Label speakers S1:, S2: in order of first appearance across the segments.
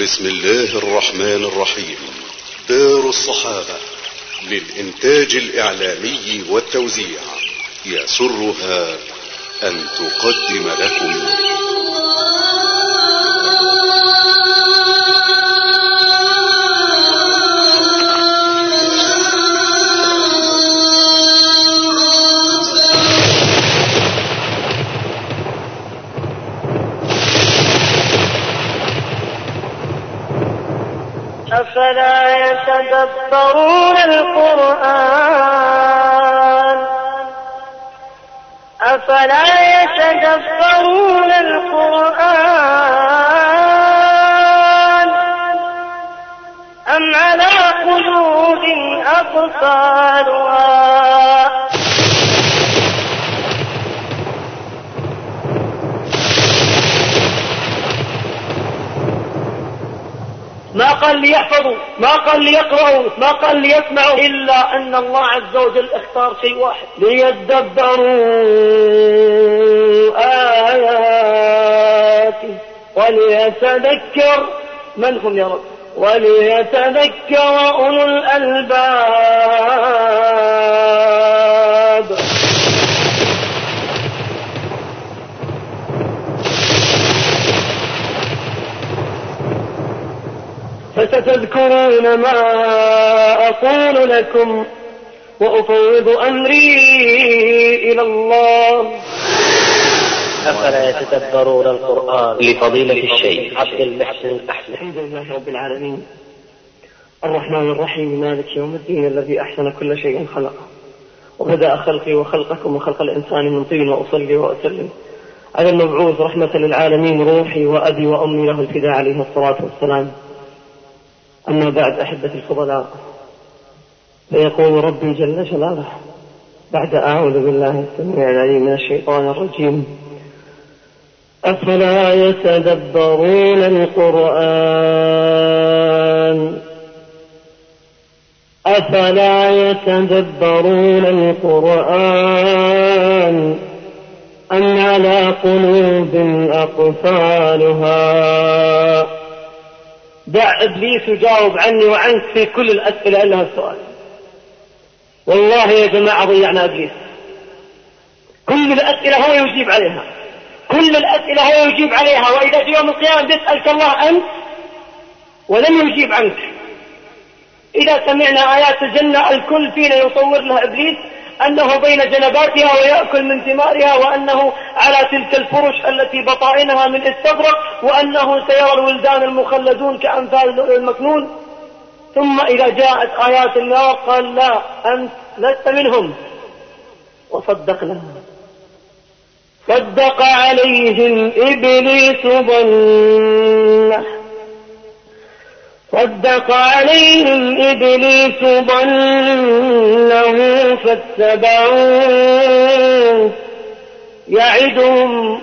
S1: بسم الله الرحمن الرحيم. دار الصحابة للإنتاج الإعلامي والتوزيع. يسرها أن تقدم لكم.
S2: يتدبرون القرآن أفلا يتدبرون القرآن أم على قلوب أقفالها
S3: قال ليحفظوا ما قال ليقرأوا ما قال ليسمعوا إلا أن الله عز وجل اختار شيء واحد ليدبروا آياته وليتذكر من هم يا رب؟ وليتذكر أولو الألباب. فستذكرون ما أقول لكم وأفوض أمري إلى الله.
S4: أفلا يتدبرون القرآن لفضيلة الشيخ؟ عبد المحسن أحسن
S3: الحمد لله رب العالمين. الرحمن الرحيم مالك يوم الدين الذي أحسن كل شيء خلقه. وبدأ خلقي وخلقكم وخلق الإنسان من طين وأصلي وأسلم. على المبعوث رحمة للعالمين روحي وأبي وأمي له الفداء عليه الصلاة والسلام. أما بعد أحبتي الفضلاء فيقول ربي جل جلاله بعد أعوذ بالله السميع العليم من الشيطان الرجيم أفلا يتدبرون القرآن؟ أفلا يتدبرون القرآن أم على قلوب أقفالها؟ دع إبليس يجاوب عني وعنك في كل الأسئلة إلا السؤال والله يا جماعة ضيعنا إبليس. كل الأسئلة هو يجيب عليها. كل الأسئلة هو يجيب عليها. وإذا في يوم القيامة بيسألك الله أنت ولم يجيب عنك. إذا سمعنا آيات الجنة الكل فينا يصور لها إبليس. أنه بين جنباتها ويأكل من ثمارها وأنه على تلك الفرش التي بطائنها من استبرق وأنه سيرى الولدان المخلدون كأمثال المكنون. ثم إذا جاءت آيات النار قال لا أنت لست منهم. وصدقنا. صدق عليهم إبليس ظنه. صدق عليهم إبليس ظنه فاتبعوه. يعدهم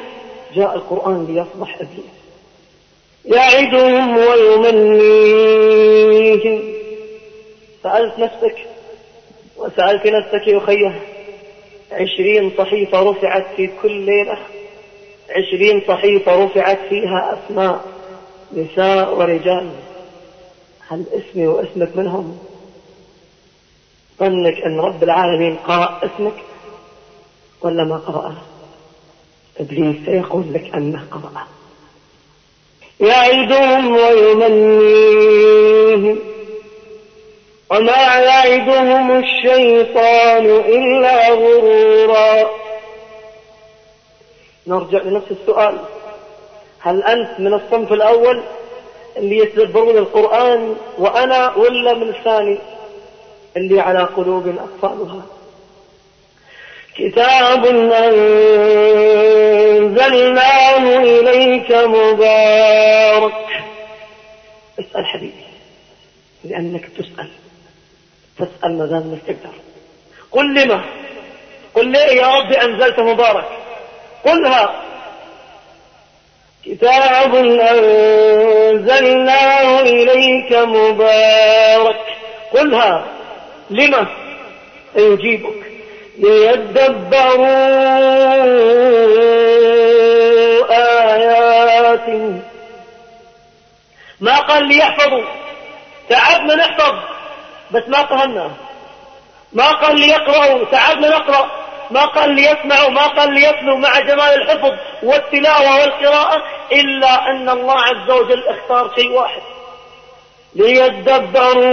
S3: جاء القرآن ليفضح إبليس. يعدهم ويمنيهم سألت نفسك وسألت نفسك يا أخيه عشرين صحيفة رفعت في كل ليلة. عشرين صحيفة رفعت فيها أسماء نساء ورجال. هل اسمي واسمك منهم. ظنك أن رب العالمين قرأ اسمك؟ ولا ما قرأه إبليس سيقول لك أنه قرأه يعدهم ويمنيهم. وما يعدهم الشيطان إلا غرورا. نرجع لنفس السؤال. هل أنت من الصنف الأول؟ اللي يتدبرون القرآن وأنا ولا من الثاني اللي على قلوب أقفالها كتاب أنزلناه إليك مبارك. اسأل حبيبي لأنك تسأل. تسأل ما دام انك تقدر. قل لما؟ قل ليه يا رب أنزلت مبارك. قلها. كتاب أنزلناه إليك مبارك. قلها لما؟ سيجيبك ليدبروا آياته ما قال ليحفظوا تعبنا نحفظ بس ما فهمنا ما قال ليقرأوا تعبنا نقرأ ما قال ليسمعوا ما قال ليتلوا مع جمال الحفظ والتلاوة والقراءة إلا أن الله عز وجل اختار شيء واحد. ليدبروا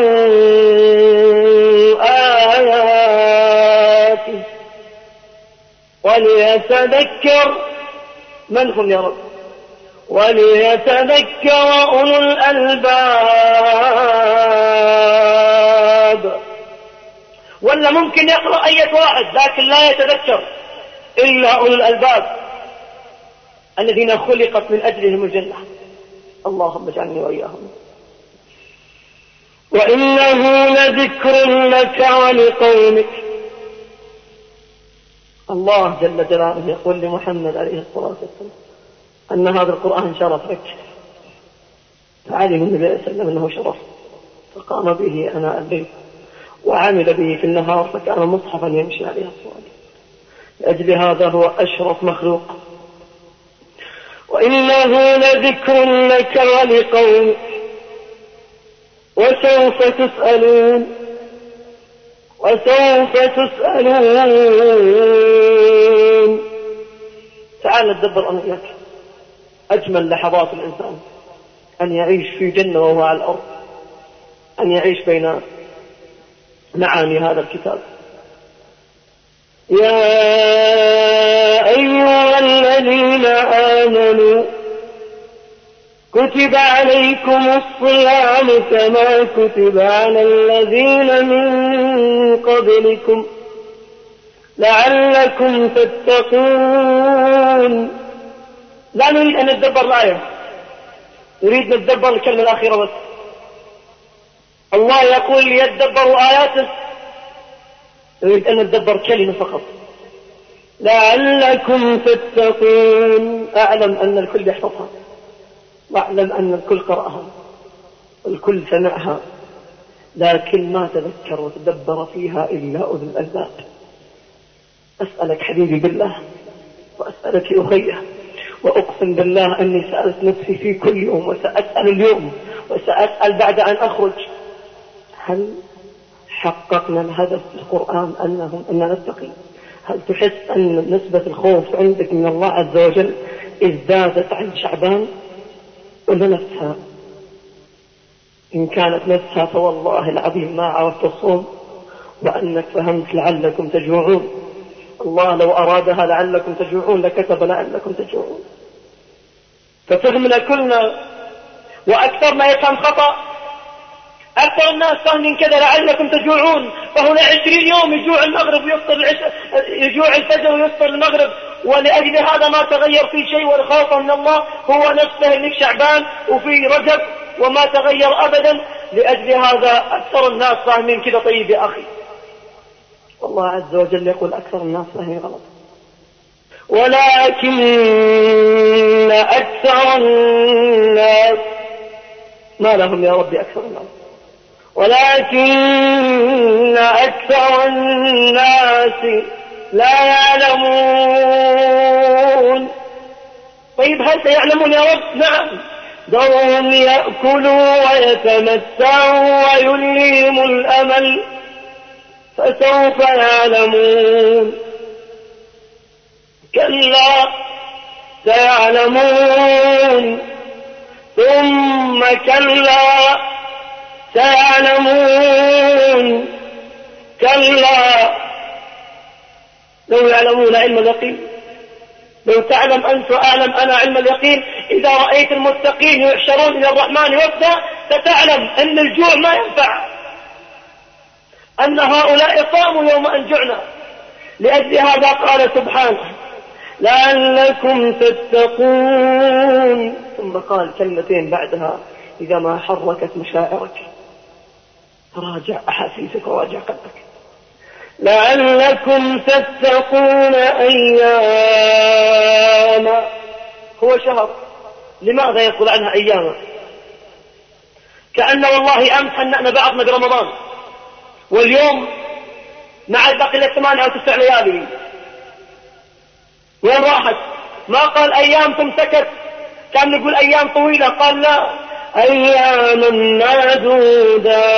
S3: آياته وليتذكر من هم يا رب؟ وليتذكر أولو الألباب. ولا ممكن يقرأ أي واحد لكن لا يتذكر إلا أولو الألباب الذين خلقت من أجلهم الجنة. اللهم اجعلني وإياهم. وإنه لذكر لك ولقومك. الله جل جلاله يقول لمحمد عليه الصلاة والسلام أن هذا القرآن شرف لك فعلم النبي صلى الله عليه وسلم أنه شرف. فقام به أناء الليل. وعمل به في النهار فكان مصحفا يمشي عليه الصلاة لأجل هذا هو أشرف مخلوق. وإنه لذكر لك ولقومك وسوف تسألون. وسوف تسألون. تعال نتدبر أنا إياك أجمل لحظات الإنسان. أن يعيش في جنة وهو على الأرض. أن يعيش بين معاني هذا الكتاب. يا أيها الذين آمنوا كتب عليكم الصيام كما كتب على الذين من قبلكم. لعلكم تتقون. لا نريد أن نتدبر الآية نريد نتدبر الكلمة الأخيرة بس. الله يقول ليتدبروا آياته. نريد أن نتدبر كلمة فقط. لعلكم تتقون. أعلم أن الكل يحفظها. وأعلم أن الكل قرأها. الكل سمعها. لكن ما تذكر وتدبر فيها إلا أولو الألباب. أسألك حبيبي بالله وأسألك أخيه وأقسم بالله أني سألت نفسي في كل يوم وسأسأل اليوم وسأسأل بعد أن أخرج. هل حققنا الهدف في القرآن أنهم أن نتقي؟ هل تحس أن نسبة الخوف عندك من الله عز وجل ازدادت عن شعبان؟ ولا نفسها؟ إن كانت نفسها فوالله العظيم ما عرفت الصوم وأنك فهمت لعلكم تجوعون. الله لو أرادها لعلكم تجوعون لكتب لعلكم تجوعون. ففهمنا كلنا وأكثرنا يفهم خطأ أكثر الناس فاهمين كذا لعلكم تجوعون؟ فهنا عشرين يوم يجوع المغرب ويفطر العشاء يجوع الفجر ويفطر المغرب. ولأجل هذا ما تغير في شيء والخوف من الله هو نفسه انك شعبان وفي رجب وما تغير أبدا. لأجل هذا أكثر الناس فاهمين كذا طيب يا أخي. والله عز وجل يقول أكثر الناس فاهمين غلط. ولكن أكثر الناس ما لهم يا ربي أكثر الناس. ولكن أكثر الناس لا يعلمون. طيب هل سيعلمون يا رب؟ نعم. ذرهم يأكلوا ويتمتعوا ويليهم الأمل فسوف يعلمون. كلا سيعلمون. ثم كلا سيعلمون. كلا. لو يعلمون علم اليقين. لو تعلم أنت وأعلم أنا علم اليقين. إذا رأيت المتقين يحشرون إلى الرحمن وفدا ستعلم أن الجوع ما ينفع. أن هؤلاء قاموا يوم أن جعنا. لأجل هذا قال سبحانه لعلكم تتقون. ثم قال كلمتين بعدها إذا ما حركت مشاعرك. راجع أحاسيسك وراجع قلبك. لعلكم تتقون أياما. هو شهر. لماذا يقول عنها أياما؟ كأن والله أمس هنأنا بعضنا برمضان. واليوم مع لك ثمانية أو تسع ليالي. وين راحت؟ ما قال أيام تمسكت. كان نقول أيام طويلة. قال لا. أياما معدودات.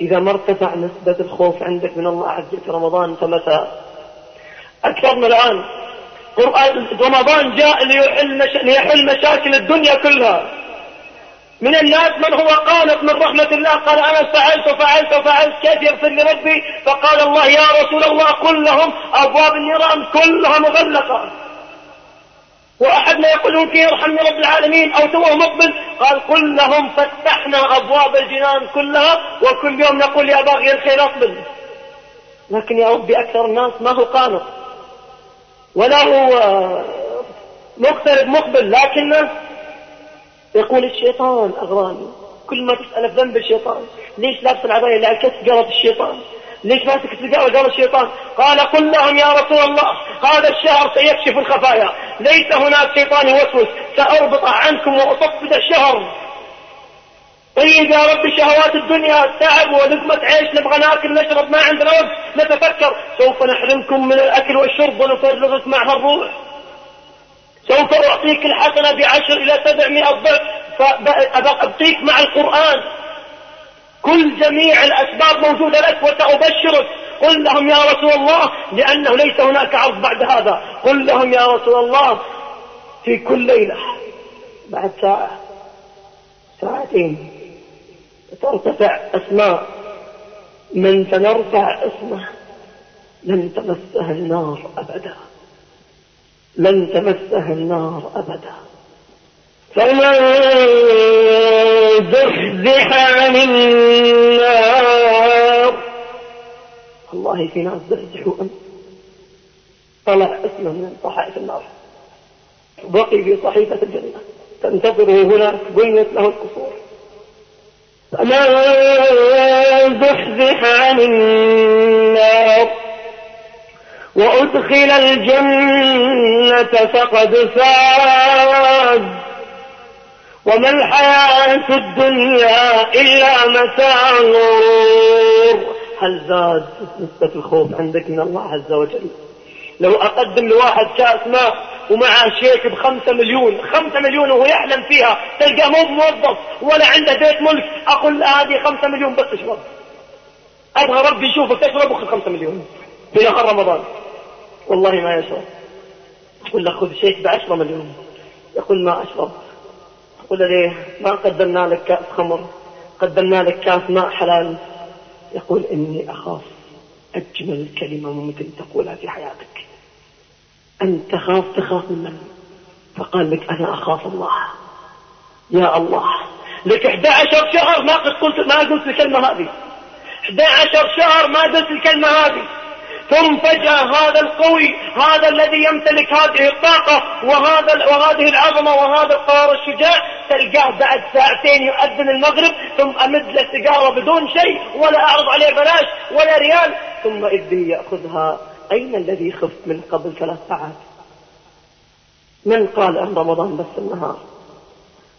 S3: إذا ما ارتفع نسبة الخوف عندك من الله عز وجل في رمضان فمتى من الآن. قرآن رمضان جاء ليحل, مش... ليحل مشاكل الدنيا كلها. من الناس من هو قانط من رحمة الله قال أنا فعلت وفعلت وفعلت كيف يغفر لي ربي فقال الله يا رسول الله قل لهم أبواب النيران كلها مغلقة. وأحد ما يقول ممكن يرحمني رب العالمين أو توه مقبل قال قل لهم فتحنا أبواب الجنان كلها وكل يوم نقول يا باغي الخير أقبل. لكن يا ربي أكثر الناس ما هو قانط ولا هو مقترب مقبل لكنه يقول الشيطان أغراني كل ما تسأل في ذنب الشيطان ليش لابس العباية اللي على الكتف قالت الشيطان؟ ليش ماسك السجارة قال الشيطان. قال قل لهم يا رسول الله هذا الشهر سيكشف الخفايا. ليس هناك شيطان يوسوس. سأربط عنكم وأطفد الشهر. طيب يا رب شهوات الدنيا تعب ولقمة عيش. نبغى ناكل نشرب ما عندنا وقت. نتفكر. سوف نحرمكم من الأكل والشرب ونفرغك معها الروح. سوف أعطيك الحسنة بعشر إلى سبعمائة ضعف. فأبقيك مع القرآن. كل جميع الأسباب موجودة لك وسأبشرك. قل لهم يا رسول الله لأنه ليس هناك عرض بعد هذا. قل لهم يا رسول الله في كل ليلة بعد ساعة ساعتين ترتفع أسماء. من سنرفع اسمه لن تمسها النار أبدا. لن تمسها النار أبدا. فمن زحزح عن النار. والله في ناس زحزحوا أمس طلع اسمه من صحائف النار. بقي في صحيفة الجنة. تنتظره هناك بنيت له القصور. فمن زحزح عن النار. وأدخل الجنة فقد فاز. وما الحياة الدنيا إلا متاع الغرور. هل زاد نسبة الخوف عندك من الله عز وجل؟ لو أقدم لواحد كاس ماء ومعه شيك بخمسة مليون خمسة مليون وهو يحلم فيها تلقاه مو موظف ولا عنده بيت ملك أقول هذه خمسة مليون بس اشرب أبغى ربي يشوفك تشرب وخذ خمسة مليون؟ في نهار رمضان. والله ما يشرب أقول له خذ شيك بعشرة مليون. يقول ما أشرب أقول له ليه ما قدمنا لك كأس خمر قدمنا لك كأس ماء حلال. يقول إني أخاف أجمل كلمة ممكن تقولها في حياتك. أنت تخاف تخاف من من؟ فقال لك أنا أخاف الله. يا الله. لك 11 شهر ما قلت ما قلت الكلمة هذه. 11 شهر ما قلت الكلمة هذه. ثم فجأة هذا القوي هذا الذي يمتلك هذه الطاقة وهذا وهذه العظمة وهذا القرار الشجاع تلقاه بعد ساعتين يؤذن المغرب ثم أمد له سيجارة بدون شيء ولا أعرض عليه بلاش ولا ريال ثم إذ به يأخذها. أين الذي خفت من قبل ثلاث ساعات؟ من قال أن رمضان بس النهار؟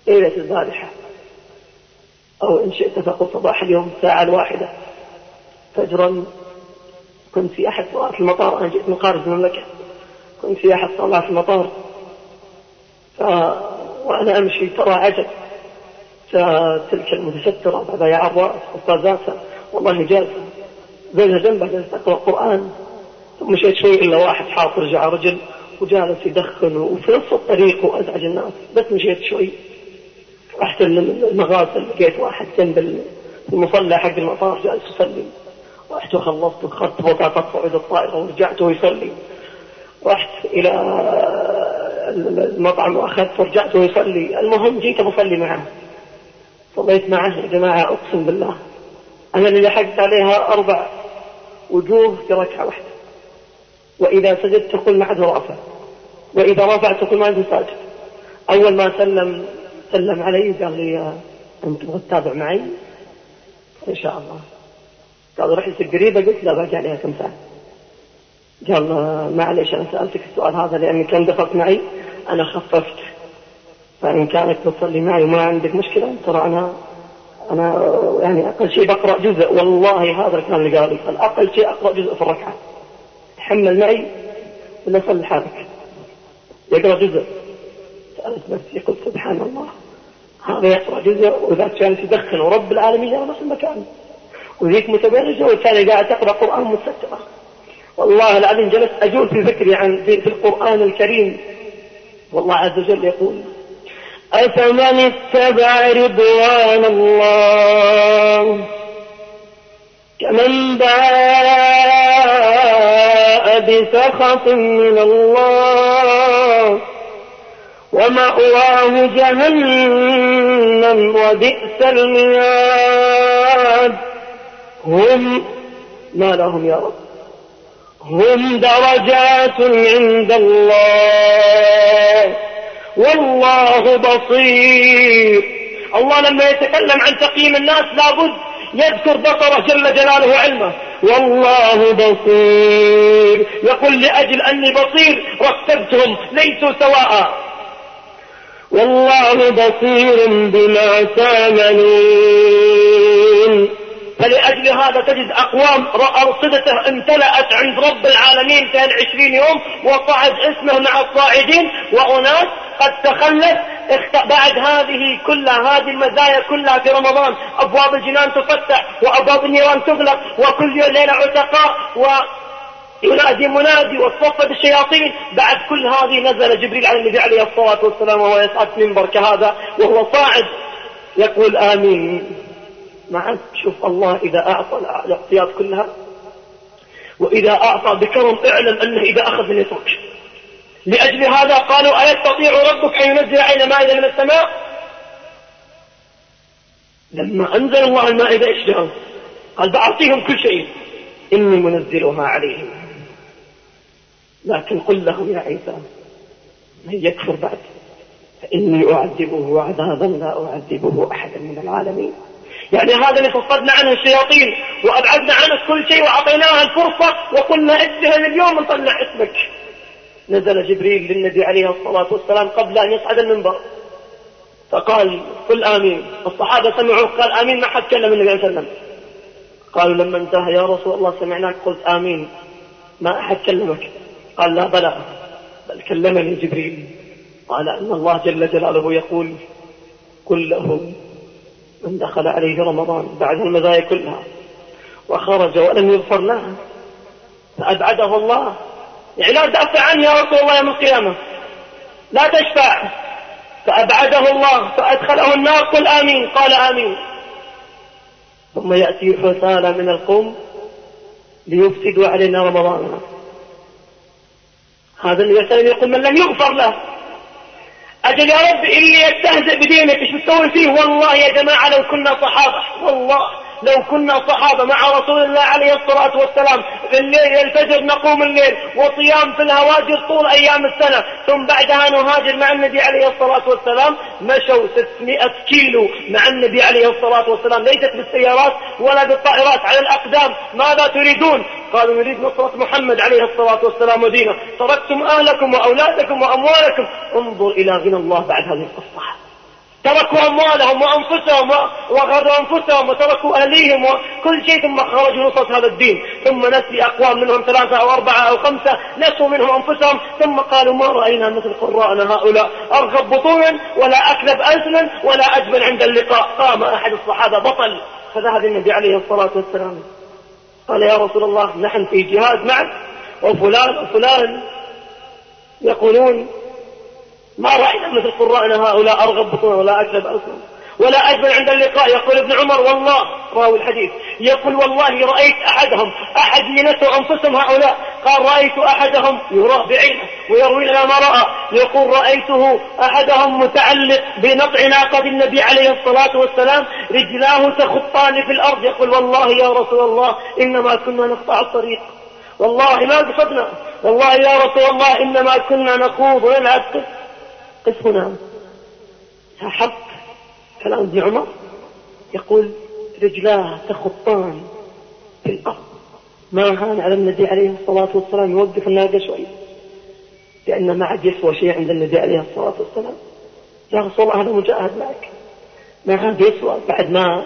S3: ليلة البارحة؟ أو إن شئت فقل صباح اليوم الساعة الواحدة. فجرا كنت في أحد صلاة المطار أنا جئت من خارج المملكة. كنت في أحد صلاة المطار. ف... وأنا أمشي ترى عجب. فتلك المتسترة ببيع الرأس أستاذاتها والله جالسة زوجها جنبها جالسة تقرأ قرآن مشيت شوي إلا واحد حاط رجع رجل وجالس يدخن وفي نص الطريق وأزعج الناس. بس مشيت شوي. رحت المغاسل لقيت واحد جنب المصلى حق المطار جالس يصلي. رحت وخلصت وخذت صعود الطائرة ورجعت ويصلي. رحت إلى المطعم وأخذت ورجعت ويصلي المهم جيت بصلي معه. صليت معه يا جماعة أقسم بالله أنا اللي لحقت عليها أربع وجوه في ركعة واحدة. وإذا سجدت تقول ما عاد رافع. وإذا رفعت تقول ما عاد ساجد. أول ما سلم سلم علي قال لي أنت تبغى تتابع معي؟ إن شاء الله. قال رحلتك قريبة قلت لا باقي عليها كم ساعة. قال معلش أنا سألتك السؤال هذا لأني كم دخلت معي أنا خففت. فإن كانت تصلي معي وما عندك مشكلة ترى أنا أنا يعني أقل شيء بقرأ جزء. والله هذا الكلام اللي قال الأقل شيء أقرأ جزء في الركعة. تحمل معي ولا صلي حالك يقرأ جزء. سألت نفسي قلت سبحان الله هذا يقرأ جزء وذاك كانت تدخن ورب العالمين يرى نفس المكان. وذيك متبرجة والثانية قاعد تقرأ قرآن مستترة. والله العظيم جلست أجول في فكري عن في, في القرآن الكريم. والله عز وجل يقول أفمن اتبع رضوان الله كمن باء بسخط من الله ومأواه جهنم وبئس المياد هم ما لهم يا رب. هم درجات عند الله. والله بصير. الله لما يتكلم عن تقييم الناس لابد يذكر بصره جل جلاله وعلمه. والله بصير. يقول لأجل أني بصير رتبتهم ليسوا سواء. والله بصير بما تعملون فلأجل هذا تجد أقوام أرصدته امتلأت عند رب العالمين كان عشرين يوم وصعد اسمه مع الصاعدين وأناس قد تخلف. بعد هذه كلها هذه المزايا كلها في رمضان أبواب الجنان تفتح وأبواب النيران تغلق وكل ليلة عتقاء و ينادي منادي وتصفد الشياطين بعد كل هذه نزل جبريل على النبي عليه الصلاة والسلام وهو يصعد منبر كهذا وهو صاعد. يقول آمين. معك شوف الله إذا أعطى الاعطيات كلها وإذا أعطى بكرم اعلم أنه إذا أخذ من يترك لأجل هذا قالوا أيستطيع ربك أن ينزل علينا مائدة من السماء؟ لما أنزل الله المائدة إيش جاءوا؟ قال بأعطيهم كل شيء. إني منزلها عليهم. لكن قل لهم يا عيسى من يكفر بعد؟ فإني أعذبه عذابا لا أعذبه أحدا من العالمين. يعني هذا اللي فصدنا عنه الشياطين وأبعدنا عنه كل شيء وأعطيناها الفرصة وقلنا اتهم اليوم نطلع اسمك. نزل جبريل للنبي عليه الصلاة والسلام قبل أن يصعد المنبر. فقال قل آمين. الصحابة سمعوه قال آمين ما حد كلم النبي عليه وسلم قالوا لما انتهى يا رسول الله سمعناك قلت آمين. ما أحد كلمك. قال لا بلى بل كلمني جبريل. قال أن الله جل جلاله يقول له من دخل عليه رمضان بعد المزايا كلها. وخرج ولم يغفر له فأبعده الله. يعني لا تدافع عنه يا رسول الله يوم القيامة. لا تشفع. فأبعده الله. فأدخله النار قل آمين. قال آمين. ثم يأتي حسالة من القوم ليفسدوا علينا رمضان. هذا وسلم يقول من لم يغفر له. أجل يا رب اللي يستهزئ بدينك إيش بتسوي فيه؟ والله يا جماعة لو كنا صحابة والله. لو كنا صحابة مع رسول الله عليه الصلاة والسلام الليل الفجر نقوم الليل وصيام في الهواجر طول أيام السنة ثم بعدها نهاجر مع النبي عليه الصلاة والسلام مشوا 600 كيلو مع النبي عليه الصلاة والسلام. ليست بالسيارات ولا بالطائرات على الأقدام. ماذا تريدون؟ قالوا نريد نصرة محمد عليه الصلاة والسلام ودينه. تركتم أهلكم وأولادكم وأموالكم. انظر إلى غنى الله بعد هذه القصة. تركوا أموالهم وأنفسهم وغروا أنفسهم وتركوا أهليهم وكل شيء ثم خرجوا نصرة هذا الدين. ثم نسي أقوام منهم ثلاثة أو أربعة أو خمسة نسوا منهم أنفسهم ثم قالوا ما رأينا مثل قراءنا هؤلاء. أرغب بطونا ولا أكذب ألسنا ولا أجبن عند اللقاء. قام أحد الصحابة بطل. فذهب النبي عليه الصلاة والسلام. قال يا رسول الله نحن في جهاد معك وفلان وفلان يقولون ما رأينا مثل قرائنا هؤلاء أرغب بطونا ولا أكذب ألسنا ولا أجمل عند اللقاء يقول ابن عمر والله راوي الحديث يقول والله رأيت أحدهم أحد ينسوا أنفسهم هؤلاء قال رأيت أحدهم يراه بعينه ويروي لنا ما رأى يقول رأيته أحدهم متعلق بنطع ناقة النبي عليه الصلاة والسلام رجلاه تخطان في الأرض يقول والله يا رسول الله إنما كنا نقطع الطريق. والله ما قصدنا والله يا رسول الله إنما كنا نخوض ونلعب. قف هنا حق كلام ابن عمر يقول رجلاه تخطان في الأرض. ما هان على النبي عليه الصلاة والسلام يوقف الناقة شوي. لأنه ما عاد يسوى شيء عند النبي عليه الصلاة والسلام. يا رسول الله هذا مجاهد معك. ما عاد يسوى. بعد ما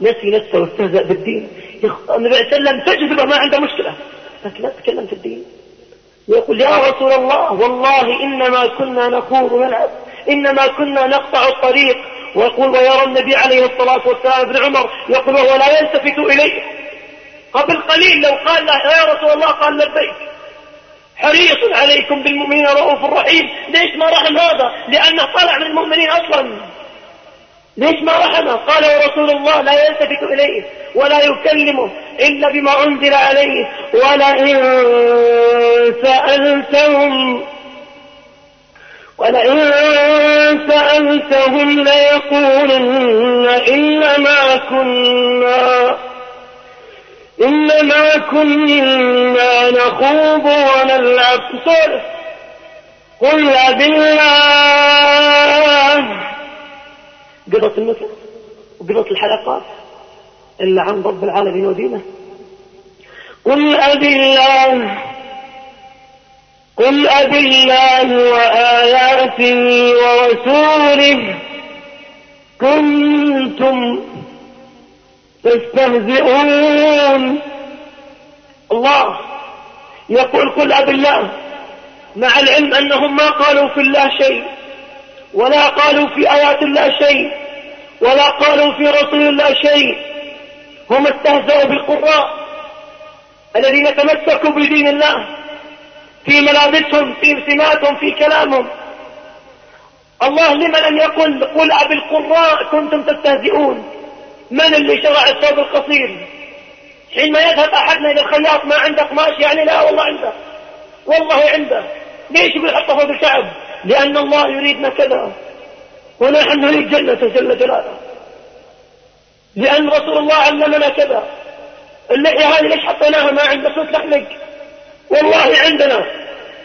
S3: نسي نفسه واستهزأ بالدين النبي عليه وسلم تجربة ما عنده مشكلة. لكن لا تتكلم في الدين. يقول يا رسول الله والله إنما كنا نخوض ونلعب إنما كنا نقطع الطريق. ويقول ويرى النبي عليه الصلاة والسلام ابن عمر يقول وهو لا يلتفت إليه. قبل قليل لو قال له يا رسول الله قال لبيك. حريص عليكم بالمؤمنين رؤوف رحيم. ليش ما رحم هذا؟ لأنه طلع من المؤمنين أصلا. ليش ما رحمه قال رسول الله لا يلتفت إليه ولا يكلمه إلا بما أنزل عليه ولئن سألتهم ولئن سألتهم ليقولن إنما كنا إنما كنا نخوض ونلعب. سولف قل بالله قضت النفس وقضت الحلقات إلا عن رب العالمين ودينه. قل أبي الله قل أبي الله وآياته ورسوله. كنتم تستهزئون. الله يقول قل أبي الله مع العلم أنهم ما قالوا في الله شيء. ولا قالوا في آيات الله شيء ولا قالوا في رسول الله شيء. هم استهزأوا بالقراء الذين تمسكوا بدين الله في ملابسهم في سماتهم في كلامهم. الله لما لم يقل قل أبي القراء كنتم تستهزئون؟ من اللي شرع الثوب القصير؟ حينما يذهب أحدنا إلى الخياط ما عنده قماش يعني لا والله عنده والله عنده ليش يقول حطه فوق الشعب؟ لأن الله يريدنا كذا ونحن نريد جنة جل جلاله. لأن رسول الله علمنا كذا اللحية هذه ليش حطيناها؟ ما عند صوت لحلق والله عندنا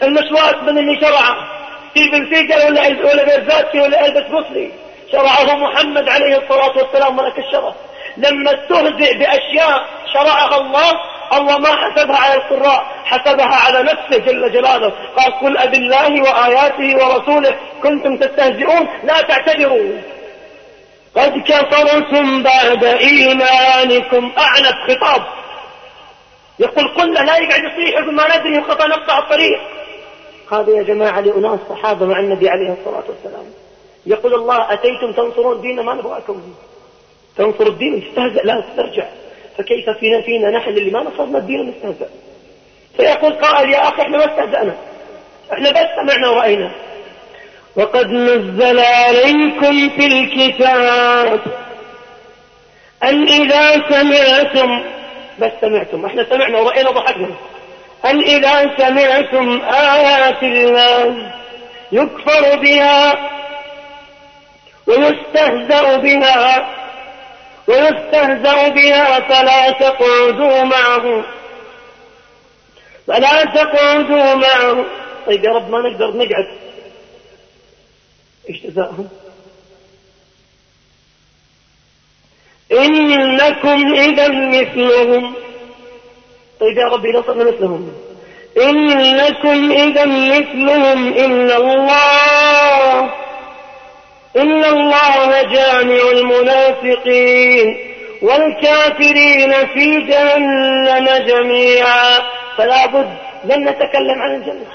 S3: المسواك من اللي شرعه. في بنفيقة ولا ولا بيرزاتي ولا ألبس بصلي شرعه محمد عليه الصلاة والسلام ملك الشرف لما استهزئ بأشياء شرعها الله الله ما حسبها على القراء حسبها على نفسه جل جلاله. قال قل أبي الله وآياته ورسوله كنتم تستهزئون لا تعتذروا. قد كفرتم بعد إيمانكم أعنف خطاب. يقول قلنا لا يقعد يصيح ما ندري خطأ نقطع الطريق. هذا يا جماعة لأناس صحابة مع النبي عليه الصلاة والسلام. يقول الله أتيتم تنصرون ديننا؟ ما نبغاكم. تنصر الدين؟ استهزأ لا ترجع فكيف فينا فينا نحن اللي ما نصرنا الدين نستهزأ فيقول قائل يا أخي إحنا ما استهزأنا. إحنا بس سمعنا ورأينا. وقد نزل عليكم في الكتاب أن إذا سمعتم بس سمعتم إحنا سمعنا ورأينا ضحكنا أن إذا سمعتم آيات الله يكفر بها ويستهزأ بها ويستهزأ بها فلا تقعدوا معه. فلا تقعدوا معه. طيب يا رب ما نقدر نقعد. إيش جزاهم إنكم إذا مثلهم. طيب يا ربي نصرنا مثلهم. إنكم إذا مثلهم إن الله إن الله جامع المنافقين والكافرين في جهنم جميعا. فلا بد لن نتكلم عن الجنة.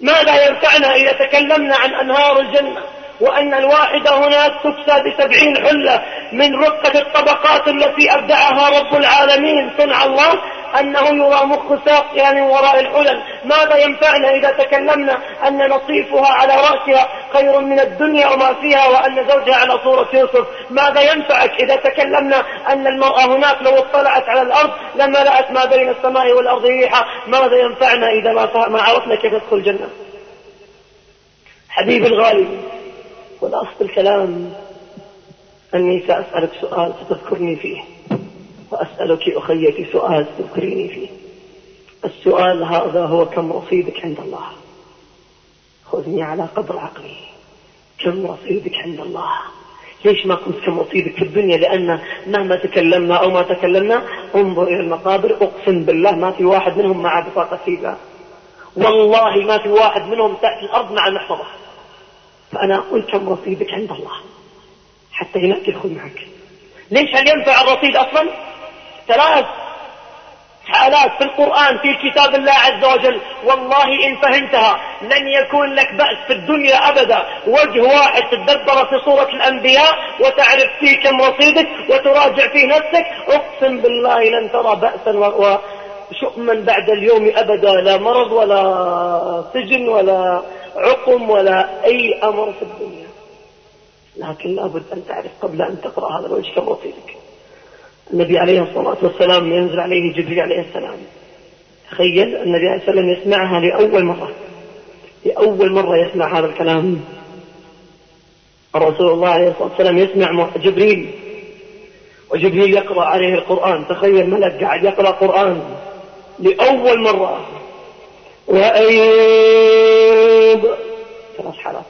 S3: ماذا ينفعنا إذا تكلمنا عن أنهار الجنة وأن الواحدة هناك تكسى بسبعين حلة من رقة الطبقات التي أبدعها رب العالمين؟ صنع الله أنه يرى مخ ساقها يعني من وراء الحلل. ماذا ينفعنا إذا تكلمنا أن نصيفها على رأسها خير من الدنيا وما فيها وأن زوجها على صورة يوسف؟ ماذا ينفعك إذا تكلمنا أن المرأة هناك لو اطلعت على الأرض لما لأت ما بين السماء والأرض ريحة ماذا ينفعنا إذا ما عرفنا كيف ندخل الجنة؟ حبيبي الغالي والأصل الكلام أني سأسألك سؤال ستذكرني فيه. وأسألك أخيتي سؤال تذكريني فيه. السؤال هذا هو كم رصيدك عند الله؟ خذني على قدر عقلي. كم رصيدك عند الله؟ ليش ما قلت كم رصيدك في الدنيا؟ لأن مهما تكلمنا أو ما تكلمنا انظر إلى المقابر أقسم بالله ما في واحد منهم مع بطاقة فيزا والله ما في واحد منهم تحت الأرض مع المحفظة. فأنا أقول كم رصيدك عند الله؟ حتى هناك يدخل معك. ليش هل ينفع الرصيد أصلا؟ ثلاث حالات في القرآن في كتاب الله عز وجل. والله إن فهمتها لن يكون لك بأس في الدنيا أبدا. وجه واحد تدبر في صورة الأنبياء وتعرف فيه كم رصيدك وتراجع فيه نفسك. أقسم بالله لن ترى بأسا وشؤما بعد اليوم أبدا. لا مرض ولا سجن ولا عقم ولا أي أمر في الدنيا. لكن لابد أن تعرف قبل أن تقرأ هذا الوجه كم رصيدك النبي عليه الصلاة والسلام ينزل عليه جبريل عليه السلام. تخيل النبي عليه السلام يسمعها لأول مرة. لأول مرة يسمع هذا الكلام. رسول الله عليه الصلاة والسلام يسمع جبريل. وجبريل يقرأ عليه القرآن. تخيل ملك قاعد يقرأ قرآن لأول مرة. وأيوب ثلاث حالات.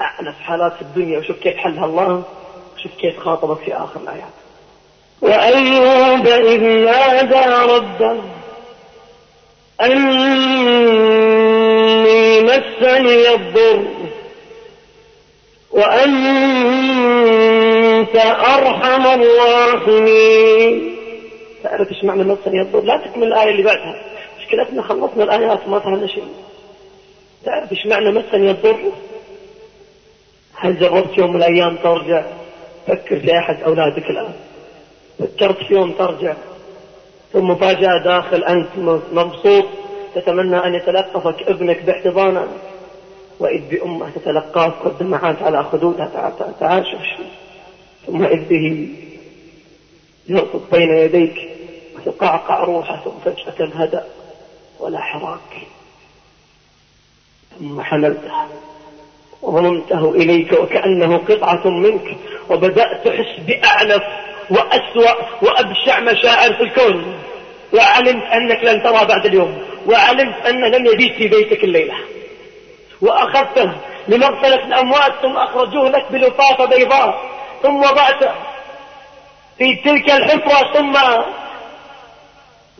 S3: أعنف حالات في الدنيا. وشوف كيف حلها الله. وشوف كيف خاطبك في آخر الآيات. وأيوب إذ نادى ربه أني مسني الضر وأنت أرحم الراحمين. تعرف إيش معنى مسني الضر؟ لا تكمل الآية اللي بعدها. مشكلتنا خلصنا الآيات ما فهمنا شيء. تعرف إيش معنى مسني الضر؟ هل جربت يوم من الأيام ترجع؟ فكر في أحد أولادك الآن. في يوم ترجع ثم فجأة داخل أنت مبسوط تتمنى أن يتلقفك ابنك باحتضانه. وإذ بأمه تتلقاك والدمعات على خدودها تعاشش. ثم إذ به يرقد بين يديك وتقعقع روحه ثم فجأة هدأ ولا حراك. ثم حملته وضممته إليك وكأنه قطعة منك وبدأت تحس بأعنف. وأسوأ وأبشع مشاعر في الكون. وعلمت أنك لن ترى بعد اليوم. وعلمت أن لن يبيت في بيتك الليلة. وأخذته لمغسلة الأموات ثم أخرجوه لك بلفافة بيضاء. ثم وضعته في تلك الحفرة ثم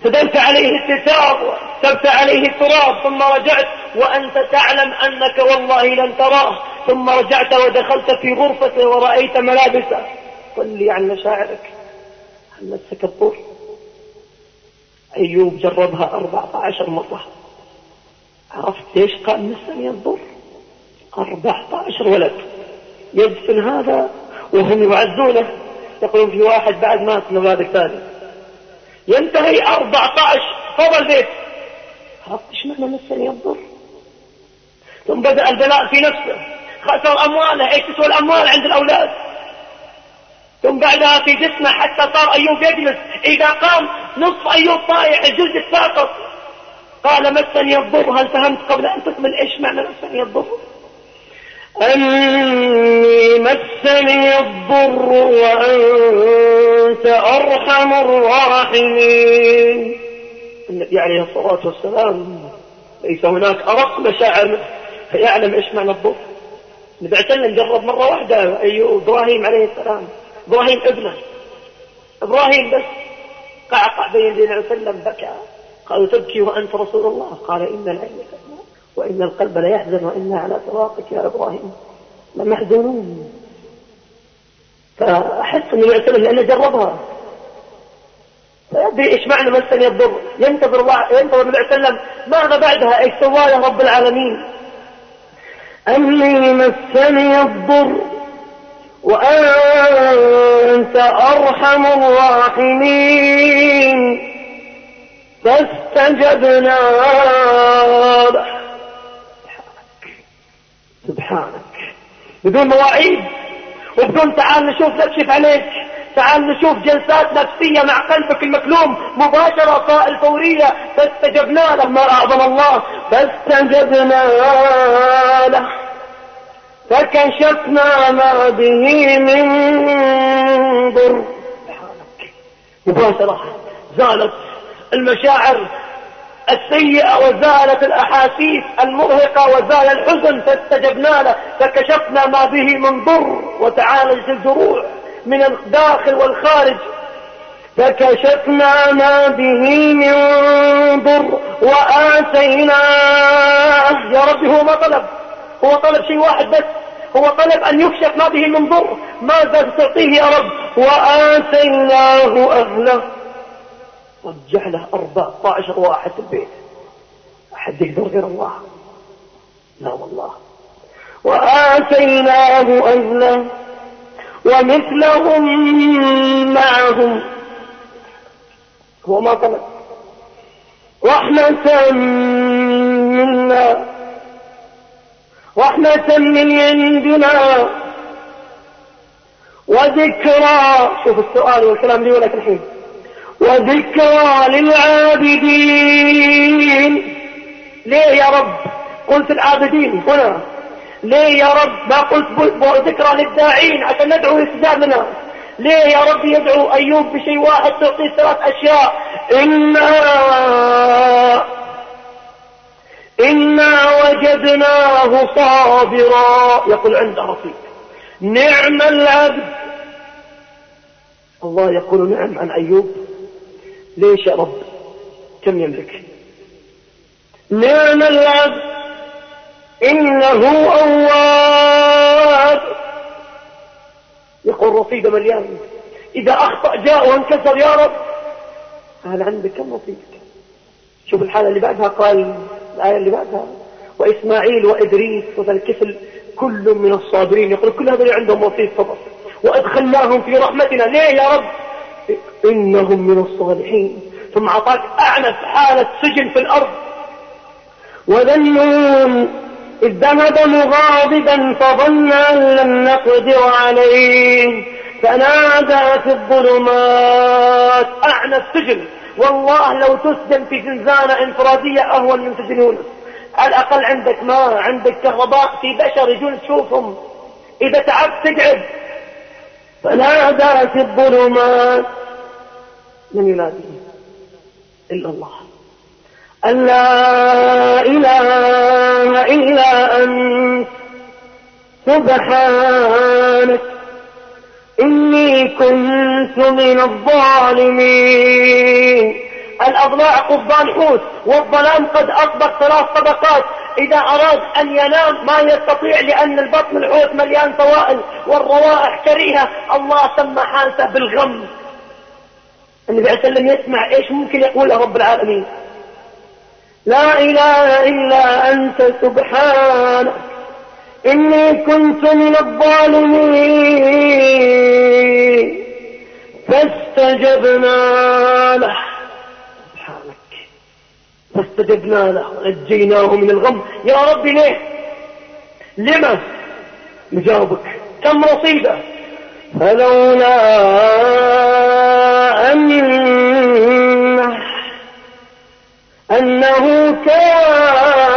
S3: سدلت عليه الستار وسبت عليه التراب. ثم رجعت وأنت تعلم أنك والله لن تراه. ثم رجعت ودخلت في غرفته ورأيت ملابسه. قل لي عن مشاعرك. مسك الضر أيوب جربها أربعة عشر مرة. عرفت ليش قال مسني الضر؟ أربعة عشر ولد. يدفن هذا وهم يعزونه. يقولون في واحد بعد مات من ولادك ثاني ينتهي أربعة عشر. فضل بيت عرفت إيش معنى مسني الضر؟ ثم بدأ البلاء في نفسه. خسر أمواله إيش تسوى الأموال عند الأولاد. ثم بعدها في جسمه حتى صار أيوب يجلس. إذا قام نصف أيوب طايح الجلد الساقط. قال مسني الضر هل فهمت قبل أن تكمل؟ إيش معنى مسني الضر أني مسني الضر وأنت أرحم الراحمين. النبي عليه الصلاة والسلام ليس هناك أرق مشاعر. فيعلم إيش معنى الضر النبي عليه وسلم جرب مرة واحدة أيوب إبراهيم عليه السلام. إبراهيم ابنه. إبراهيم بس. قعقع بين عليه وسلم بكى. قالوا تبكي وأنت رسول الله. قال إن العين تدمع وإن القلب لا يحزن وإنا على فراقك يا إبراهيم لمحزونون. فأحس النبي عليه لأنه جربها. فيدري إيش معنى مسني الضر ينتظر الله ينتظر النبي عليه وسلم. ماذا بعدها؟ إيش سوى له رب العالمين. أني مسني الضر. وأنت أرحم الراحمين. فاستجبنا له سبحانك. بدون مواعيد وبدون تعال نشوف نكشف عليك. تعال نشوف جلسات نفسية مع قلبك المكلوم مباشرة قائل فورية. فاستجبنا له ما أعظم الله. فاستجبنا له. فكشفنا ما به من ضر. مباشرة زالت المشاعر السيئة وزالت الأحاسيس المرهقة وزال الحزن فاستجبنا له فكشفنا ما به من ضر وتعالجت الجروح من الداخل والخارج. فكشفنا ما به من ضر وآتيناه. يا رب هو ما طلب. هو طلب شيء واحد بس. هو طلب أن يكشف ما به من ضر. ماذا تعطيه يا رب؟ وآتيناه أهله. رجع له 14 واحد في البيت. أحد يقدر غير الله. لا والله. وآتيناه أهله. ومثلهم معهم. هو ما طلب. رحمة منا. رحمة من عندنا. وذكرى شوف السؤال والكلام لي ولك الحين. وذكرى للعابدين. ليه يا رب؟ قلت العابدين هنا. ليه يا رب؟ ما قلت ذكرى للداعين عشان ندعو لنا ليه يا رب يدعو أيوب بشيء واحد تعطيه ثلاث أشياء؟ إنا إنا وجدناه صابرا. يقول عند رفيق نعم العبد. الله يقول نعم عن أيوب ليش يا رب؟ كم يملك؟ نعم العبد. إنه أواب. يقول رصيد مليان. إذا أخطأ جاء وانكسر يا رب. هل عندك كم رصيدك شوف الحالة اللي بعدها قال الآية اللي بعدها. وإسماعيل وإدريس وذا الكفل كل من الصابرين يقول كل هذول عندهم رصيد صبر. وأدخلناهم في رحمتنا. ليه يا رب؟ إنهم من الصالحين. ثم أعطاك أعنف حالة سجن في الأرض. وذنون إذ ذهب مغاضبا فظن أن لم نقدر عليه. فنادى في الظلمات. أعنى السجن والله لو تسجن في زنزانة انفرادية أهون من سجن يونس على الأقل عندك ماء عندك كهرباء في بشر يجون تشوفهم. إذا تعبت تقعد. فنادى في الظلمات. من يناديه إلا الله. أن لا إله إلا أنت. سبحانك. إني كنت من الظالمين. الأضلاع قضبان حوت والظلام قد أطبق ثلاث طبقات. إذا أراد أن ينام ما يستطيع لأن البطن الحوت مليان طوائل والروائح كريهة. الله سمى حالته بالغم. النبي عليه وسلم يسمع إيش ممكن يقول رب العالمين؟ لا إله إلا أنت سبحانك. إني كنت من الظالمين. فاستجبنا له. سبحانك. فاستجبنا له. ونجيناه من الغم. يا رب ليه؟ لما؟ نجاوبك كم رصيده فلولا أنه أنه كان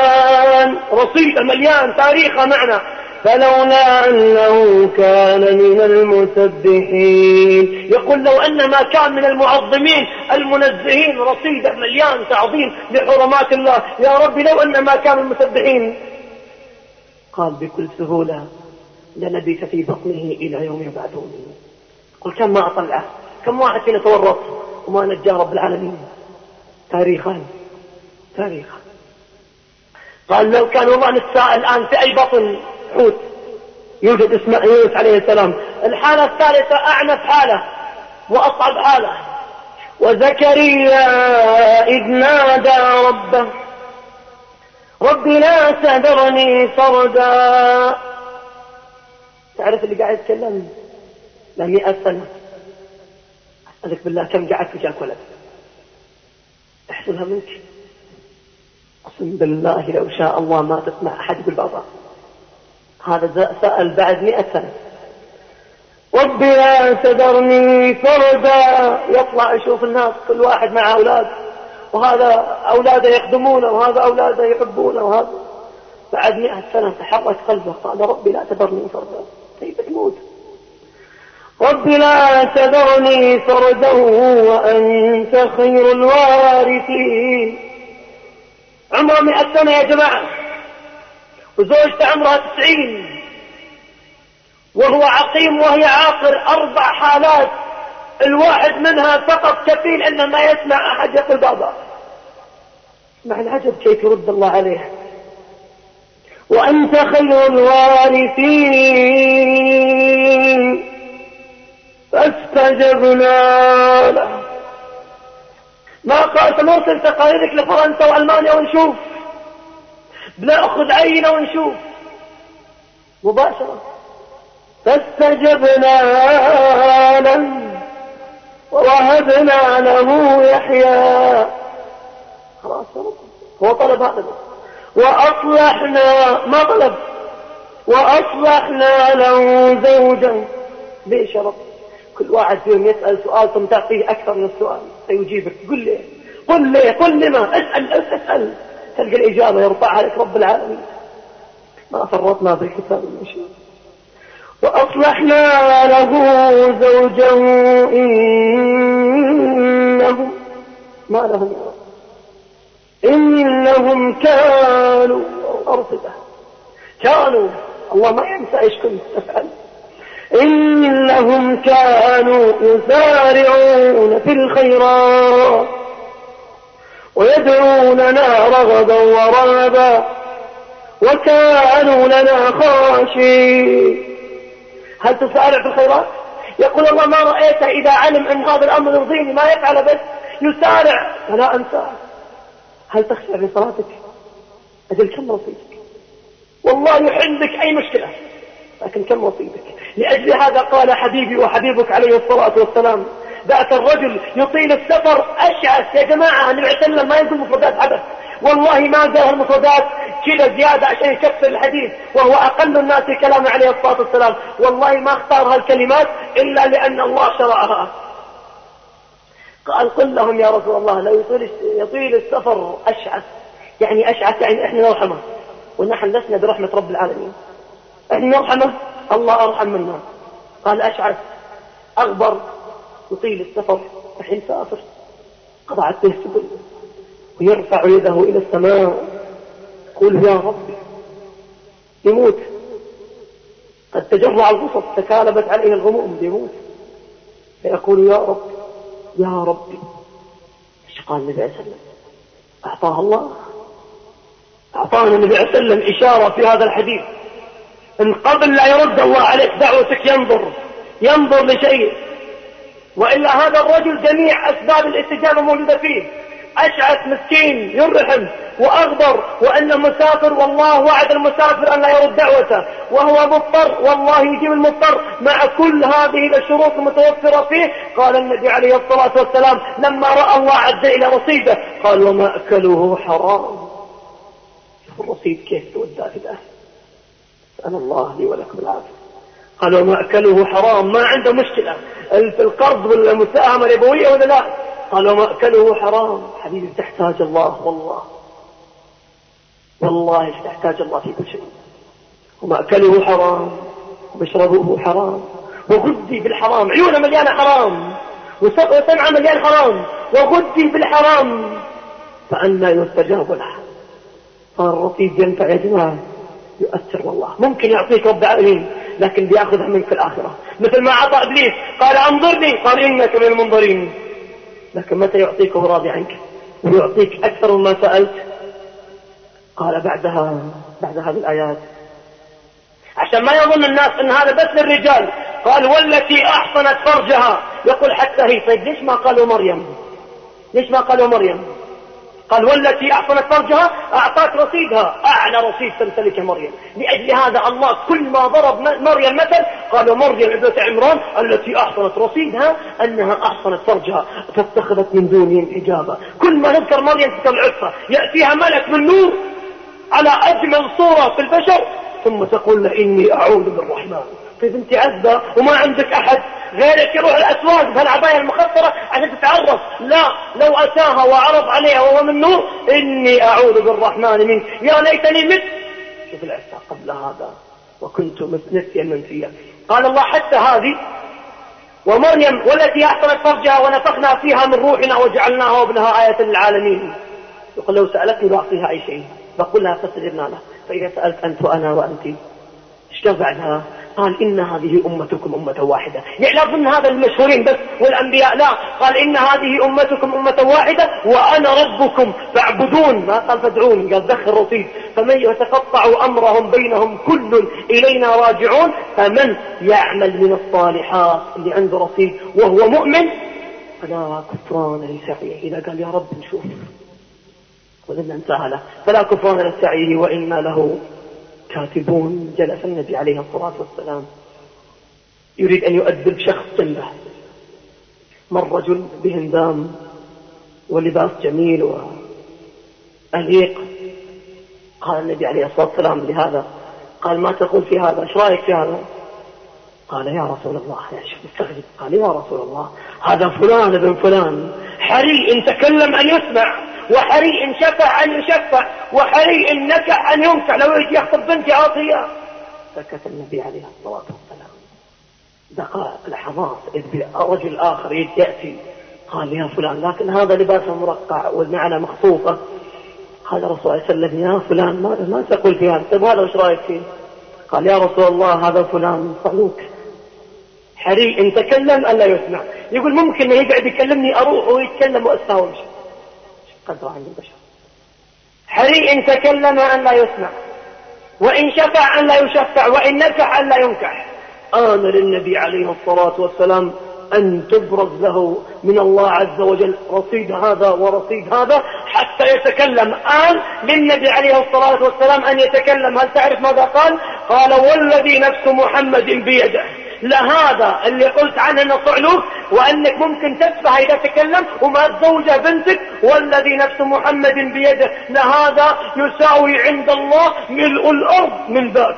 S3: رصيد مليان تاريخه معنا فلولا أنه كان من المسبحين. يقول لو أن ما كان من المعظمين المنزهين رصيده مليان تعظيم لحرمات الله. يا رب لو أن ما كان المسبحين. قال بكل سهولة لنبث في بطنه إلى يوم يبعثون. قل كم ما أطلعه كم واحد فينا تورط وما نجاه رب العالمين. تاريخا تاريخا قال لو كان وضع الساعة الآن في أي بطن حوت. يوجد اسمه يونس عليه السلام. الحالة الثالثة أعنف حالة وأصعب حالة. وزكريا إذ نادى ربه. رب لا تذرني فردا. تعرف اللي قاعد يتكلم؟ له مئة سنة. أسألك بالله كم قعدت وجاك ولد؟ احسنها منك. أقسم بالله لو شاء الله ما تسمع أحد يقول بابا. هذا سأل بعد مئة سنة. ربي لا تذرني فردا. يطلع يشوف الناس كل واحد مع أولاد. وهذا أولاده يخدمونه وهذا أولاده يحبونه وهذا. بعد مئة سنة تحرك قلبه قال ربي لا تذرني فردا. كيف تموت ربي لا تذرني فردا وأنت خير الوارثين. عمره مئة سنة يا جماعة. وزوجته عمرها تسعين. وهو عقيم وهي عاقر أربع حالات. الواحد منها فقط كفيل أنه ما يسمع أحد يقول بابا. مع العجب كيف يرد الله عليه. وأنت خير الوارثين. فاستجبنا له. ما قال سنرسل تقاريرك لفرنسا وألمانيا ونشوف. بنأخذ عينة ونشوف. مباشرة. فاستجبنا له ووهبنا له يحيى. خلاص هو طلب هذا. وأصلحنا ما طلب. وأصلحنا له زوجا. رب؟ كل واحد فيهم يسأل سؤال ثم تعطيه أكثر من السؤال. سيجيبك قل لي. قل لي قل لما اسأل اسأل تلقى الإجابة يرفعها لك رب العالمين. ما فرطنا في الكتاب شيء وأصلحنا له زوجا إنهم ما لهم إنهم كانوا أرصدة. كانوا. الله ما ينسى إيش كنت تفعل. إنهم كانوا يسارعون في الخيرات ويدعوننا رغبا ورهبا وكانوا لنا خاشين هل تسارع في الخيرات؟ يقول الله ما رأيته إذا علم أن هذا الأمر يرضيني ما يفعل بس يسارع. فلا أنساه هل تخشى في صلاتك؟ أجل كم رصيدك والله يحل بك أي مشكلة. لكن كم رصيدك لأجل هذا قال حبيبي وحبيبك عليه الصلاة والسلام ذاك الرجل يطيل السفر أشعث يا جماعة النبي عليه وسلم ما يقول مفردات عبث. والله ما جاء المفردات كذا زيادة عشان يكسر الحديث وهو أقل الناس كلام عليه الصلاة والسلام. والله ما اختار هالكلمات إلا لأن الله شرعها. قال قل لهم يا رسول الله لا يطيل, يطيل السفر أشعث. يعني أشعث يعني إحنا نرحمه. ونحن لسنا برحمة رب العالمين. إحنا نرحمه الله أرحم منا قال أشعث أغبر يطيل السفر الحين سافر قطعت به السبل ويرفع يده إلى السماء. يقول يا ربي يموت. قد تجرع الغصص تكالبت عليه الغموم يموت. فيقول يا رب يا ربي. إيش قال النبي عليه وسلم أعطاه الله. أعطانا النبي عليه وسلم إشارة في هذا الحديث. إن قبل لا يرد الله عليك دعوتك ينظر ينظر لشيء. وإلا هذا الرجل جميع أسباب الاستجابة موجودة فيه. أشعث مسكين يرحم وأغبر وأنه مسافر والله وعد المسافر أن لا يرد دعوته. وهو مضطر والله يجيب المضطر مع كل هذه الشروط المتوفرة فيه. قال النبي عليه الصلاة والسلام لما رأى الله عز إلى رصيده قال وما أكلوه حرام. الرصيد كيف تودى في الأهل أسأل الله لي ولكم العافية. قال وما أكلوه حرام ما عنده مشكلة. في القرض والمساهمة الربوية ولا لا؟ قال ومأكله حرام. حبيبي تحتاج الله؟ والله. والله تحتاج الله في كل شيء. ومأكله حرام. ومشربه حرام. وغذي بالحرام. عيونه مليانة حرام. وسمعه مليان حرام. وغذي بالحرام. فأنا يستجاب له فالرصيد ينفع يا جماعة. يؤثر والله. ممكن يعطيك رب العالمين لكن بياخذها منك في الآخرة. مثل ما أعطى إبليس قال أنظرني قال إنك من المنظرين. لكن متى يعطيك وهو راضي عنك؟ ويعطيك أكثر مما سألت؟ قال بعدها بعد هذه الآيات. عشان ما يظن الناس إن هذا بس للرجال قال والتي أحصنت فرجها. يقول حتى هي طيب ليش ما قالوا مريم؟ ليش ما قالوا مريم؟ قال والتي أحصنت فرجها أعطاك رصيدها. أعلى رصيد تمتلكه مريم. لأجل هذا الله كل ما ضرب مريم مثل قال مريم ابنة عمران التي أحصنت رصيدها أنها أحصنت فرجها فاتخذت من دونهم حجابا كل ما نذكر مريم تستمعتها يأتيها ملك من نور على أجمل صورة في البشر ثم تقول إني أعوذ بالرحمن. طيب انت عزبة وما عندك أحد. غيرك يروح الأسواق بهالعباية المخطرة عشان تتعرف. لا لو أتاها وعرض عليها وهو من نور إني أعوذ بالرحمن منك. يا ليتني مت. شوف العسى قبل هذا وكنت نسيا منسيا. قال الله حتى هذه ومريم والتي احسنت فرجها ونفخنا فيها من روحنا وجعلناها وابنها آية للعالمين. يقول لو سألتني بعطيها أي شيء. بقول لها فاستجبنا له. فإذا سألت أنت وأنا وأنت إيش بعدها قال إن هذه أمتكم أمة واحدة. يعني ضمن هذا المشهورين بس والأنبياء لا. قال إن هذه أمتكم أمة واحدة وأنا ربكم فاعبدون. ما قال فادعون قال دخل رصيد فمن يتقطع أمرهم بينهم كل إلينا راجعون. فمن يعمل من الصالحات اللي عنده رصيد وهو مؤمن فلا كفران لسعيه. إذا قال يا رب نشوف. ولن انتهى له. فلا كفران لسعيه وإنا له. كاتبون جلس النبي عليه الصلاة والسلام. يريد أن يؤدب شخص له مر رجل بهندام ولباس جميل وأليق. قال النبي عليه الصلاة والسلام لهذا قال ما تقول في هذا؟ إيش رأيك في هذا؟ قال يا رسول الله يا مستغرب. قال يا رسول الله هذا فلان ابن فلان. حري إن تكلم أن يسمع. وحري إن شفع أن يشفع وحري إن نكح أن ينكح لو يجي يخطب بنتي عاطية. سكت النبي عليه الصلاة والسلام. دقائق لحظات إذ رجل آخر يأتي. قال يا فلان لكن هذا لباسه مرقع والمعنى مخصوصة قال الرسول صلى الله عليه وسلم يا فلان ما, ما تقول في هذا؟ طيب هذا وش رأيك فيه؟ قال يا رسول الله هذا فلان صعلوك حري ان تكلم ألا يسمع. يقول ممكن يقعد يكلمني أروح ويتكلم واستاوي قدر عند البشر. حري إن تكلم أن لا يسمع وإن شفع أن لا يشفع وإن نكح أن لا ينكح. أمر النبي عليه الصلاة والسلام أن تبرز له من الله عز وجل رصيد هذا ورصيد هذا حتى يتكلم. آن للنبي عليه الصلاة والسلام أن يتكلم. هل تعرف ماذا قال؟ قال والذي نفس محمد بيده. لهذا اللي قلت عنه إنه صعلوك وأنك ممكن تسفه إذا تكلم وما تزوجه بنتك والذي نفس محمد بيده. لهذا يساوي عند الله ملء الأرض من ذاك.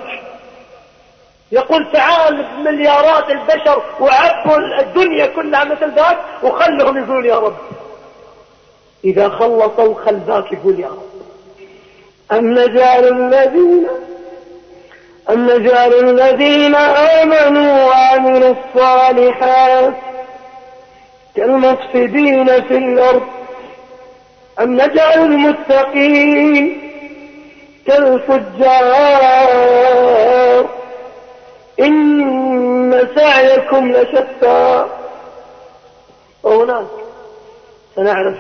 S3: يقول تعال مليارات البشر وعبوا الدنيا كلها مثل ذاك وخلهم يقولون يا رب. إذا خلصوا خل ذاك يقول يا رب. أم نجعل الذين أم نجعل الذين آمنوا وعملوا الصالحات كالمفسدين في الأرض أم نجعل المتقين كالفجار؟ إن سعيكم لشتى. وهناك سنعرف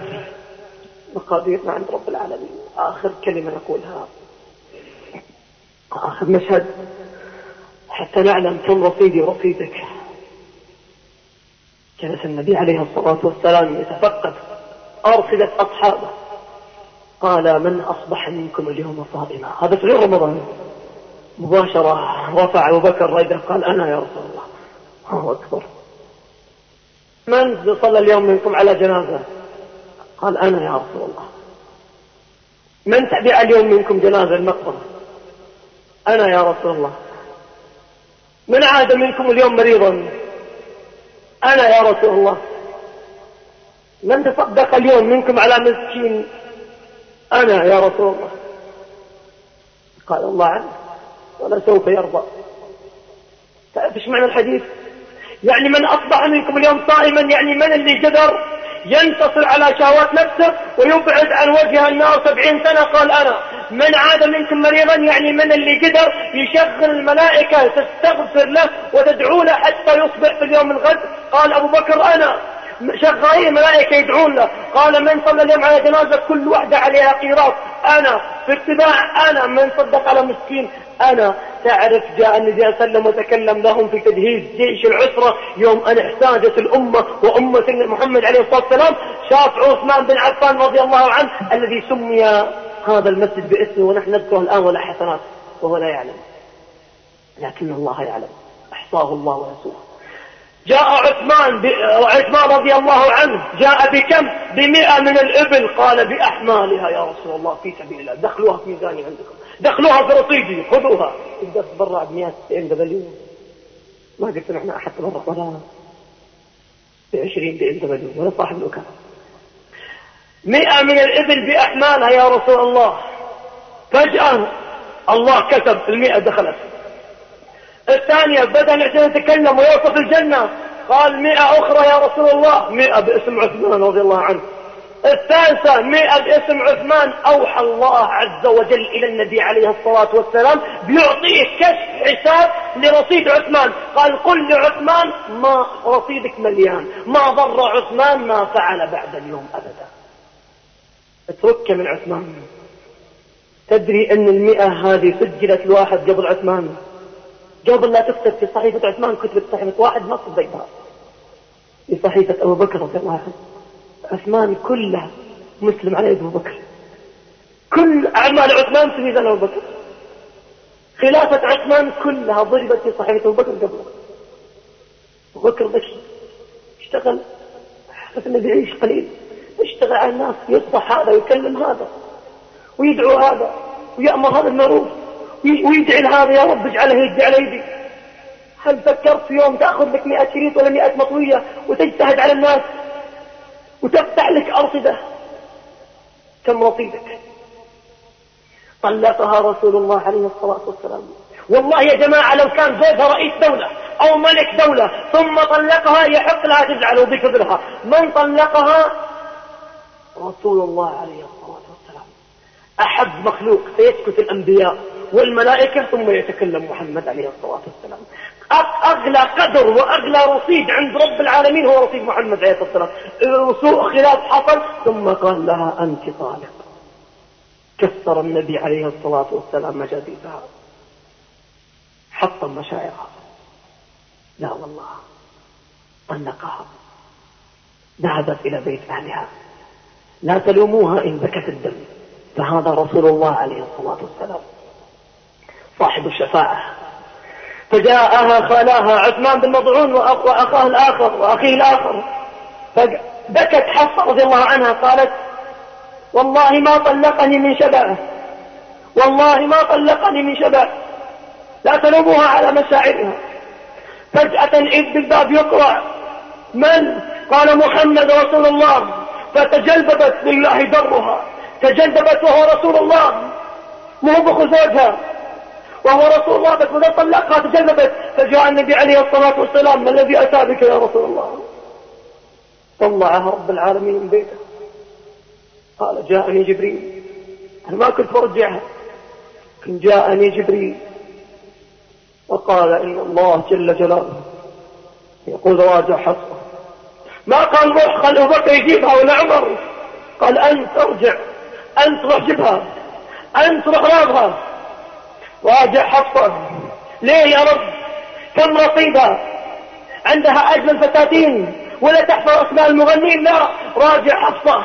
S3: مقاديرنا عند رب العالمين. آخر كلمة نقولها. آخر مشهد حتى نعلم كم رصيدي ورصيدك جلس النبي عليه الصلاة والسلام يتفقد. أرصدة أصحابه. قال من أصبح منكم اليوم صائما؟ هذا في رمضان. مباشرة رفع أبو بكر ريده قال أنا يا رسول الله. الله أكبر. من صلى اليوم منكم على جنازة؟ قال أنا يا رسول الله. من تبع اليوم منكم جنازة المقبرة؟ أنا يا رسول الله. من عاد منكم اليوم مريضا؟ أنا يا رسول الله. من تصدق اليوم منكم على مسكين؟ أنا يا رسول الله. قال الله عنه ولا سوف يرضى. تعرف إيش معنى الحديث؟ يعني من أصبح منكم اليوم صائما يعني من اللي قدر ينتصر على شهوات نفسه ويبعد عن وجه النار سبعين سنة؟ قال أنا. من عاد منكم مريضا يعني من اللي قدر يشغل الملائكة تستغفر له وتدعو له حتى يصبح في اليوم الغد؟ قال أبو بكر أنا شغالين ملائكة يدعون له. قال من صلى اليوم على جنازة كل واحدة عليها قيراط. أنا في اتباع أنا من صدق على مسكين. أنا تعرف جاء النبي صلى الله عليه وسلم وتكلم لهم في تجهيز جيش العسرة يوم أن احتاجت الأمة وأمة محمد عليه الصلاة والسلام شاف عثمان بن عفان رضي الله عنه الذي سمي هذا المسجد باسمه ونحن نذكره الآن ولا حسنات وهو لا يعلم. لكن الله يعلم. أحصاه الله ورسوله. جاء عثمان ب... عثمان رضي الله عنه جاء بكم؟ بمئة من الإبل. قال بأحمالها يا رسول الله في سبيل الله. دخلوها في ميزاني عندكم. دخلوها في رصيدي خذوها. تقدر تبرع ب 100 90 دبليو ما قلت نحن أحد تبرع. ولا ب 20 BMW ولا صاحب الوكالة. مئة من الإبل بأحمالها يا رسول الله. فجأة الله كتب المئة دخلت. الثانية بدأ الإنسان يتكلم ويوصف الجنة. قال مئة أخرى يا رسول الله. مئة باسم عثمان رضي الله عنه. الثالثة مئة باسم عثمان. أوحى الله عز وجل إلى النبي عليه الصلاة والسلام بيعطيه كشف حساب لرصيد عثمان. قال قل لعثمان ما رصيدك مليان. ما ضر عثمان ما فعل بعد اليوم أبدا. اترك من عثمان. تدري أن المئة هذه سجلت الواحد قبل عثمان. قبل لا تكتب في صحيفة عثمان كتبت صحيفة واحد ما صدقها في صحيفة أبو بكر رضي الله عنه. عثمان كله مسلم على أبو بكر. كل أعمال عثمان في ميزان أبو بكر. خلافة عثمان كلها ضربت في صحيفة أبو بكر قبله. أبو بكر ذكي اشتغل. حتى النبي يعيش قليل. اشتغل على الناس يصبح هذا ويكلم هذا ويدعو هذا ويأمر هذا المعروف ويدعي لهذا يا رب اجعله يدعي على يدي. هل فكرت في يوم تأخذ لك 100 شريط ولا 100 مطوية وتجتهد على الناس وتفتح لك أرصدة؟ كم رصيدك طلقها رسول الله عليه الصلاة والسلام. والله يا جماعة لو كان زوجها رئيس دولة أو ملك دولة ثم طلقها يحق لها تزعل وبكبرها من طلقها رسول الله عليه الصلاة والسلام. أحب مخلوق سيسكت الأنبياء والملائكة ثم يتكلم محمد عليه الصلاة والسلام. أغلى قدر وأغلى رصيد عند رب العالمين هو رصيد محمد عليه الصلاة والسلام. سوء خلاف حصل ثم قال لها أنت طالق. كسر النبي عليه الصلاة والسلام مجاديفها. حطم مشاعرها. لا والله طلقها. ذهبت إلى بيت أهلها. لا تلوموها إن بكت الدم. فهذا رسول الله عليه الصلاة والسلام. صاحب الشفاعة. فجاءها خالاها عثمان بن مضعون وأخاه الآخر وأخيه الآخر. فبكت حفصة رضي الله عنها قالت والله ما طلقني من شبعة. والله ما طلقني من شبع لا تلوموها على مشاعرها. فجأة إذ بالباب يقرأ من؟ قال محمد رسول الله. فتجلببت لله درها. تجلببت وهو رسول الله. مو بخو زوجها. وهو رسول الله بس ماذا طلقها تجلبت فجاء النبي عليه الصلاة والسلام ما الذي أتى بك يا رسول الله? طلعها رب العالمين من بيته. قال جاءني جبريل. أنا ما كنت برجعها لكن جاءني جبريل. وقال إن الله جل جلاله يقول راجع حصة ما قال روح خل أبو بكر يجيبها ولا عمر. قال أنت ارجع أنت روح جبها أنت روح راضها. راجع حفصة ليه يا رب؟ كم رصيدها عندها أجمل فتاتين ولا تحفظ أسماء المغنين؟ لا راجع حفصة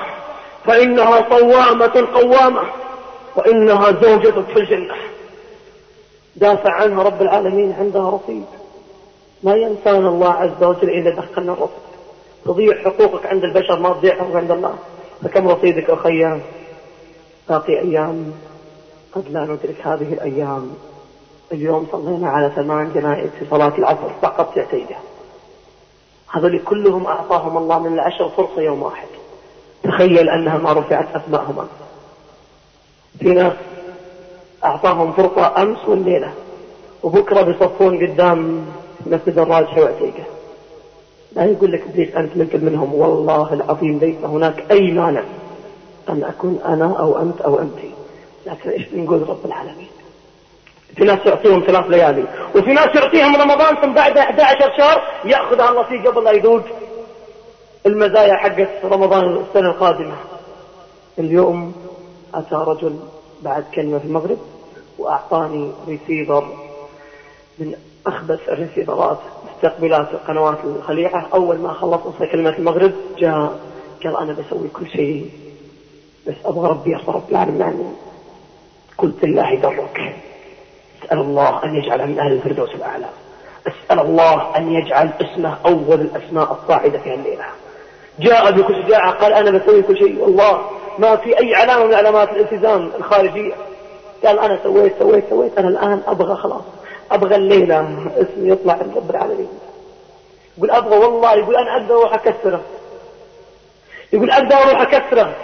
S3: فإنها صوامة قوامة وإنها زوجة في الجنة. دافع عنها رب العالمين عندها رصيد. ما ينسانا الله عز وجل إذا دخلنا الرصيد. تضيع حقوقك عند البشر ما تضيع حقوق عند الله. فكم رصيدك أخي باقي أيام؟ قد لا ندرك هذه الأيام. اليوم صلينا على ثمان جنائز في صلاة العصر فقط يا سيدة هذول كلهم أعطاهم الله من العشر فرصة يوم واحد. تخيل أنها ما رفعت أسماءهم في ناس أعطاهم فرصة أمس والليلة. وبكرة بيصفون قدام مسجد الراجح وعتيقة لا يقول لك إبليس أنت منك منهم والله العظيم ليس هناك أي مانع أن أكون أنا أو أنت أو أنت. لكن إيش بنقول رب العالمين؟ في ناس يعطيهم ثلاث ليالي وفي ناس يعطيهم رمضان ثم بعد 11 شهر يأخذها الله فيه قبل لا يذوق. المزايا حقت رمضان السنة القادمة. اليوم أتى رجل بعد كلمة في المغرب وأعطاني ريسيفر من أخبث الريسيفرات مستقبلات قنوات الخليعة. أول ما خلصت كلمة المغرب جاء قال أنا بسوي كل شيء بس أبغى ربي يرضى رب العالمين. عني قلت لله درك أسأل الله أن يجعل من أهل الفردوس الأعلى. أسأل الله أن يجعل اسمه أول الأسماء الصاعدة في الليلة جاء بكل شجاعة قال أنا بسوي كل شيء. والله ما في أي علامة من علامات الالتزام الخارجية. قال أنا سويت سويت سويت. أنا الآن أبغى خلاص. أبغى الليلة اسمي يطلع عند رب العالمين. يقول أبغى والله يقول أنا أقدر أروح أكسره. يقول أقدر أروح أكسره.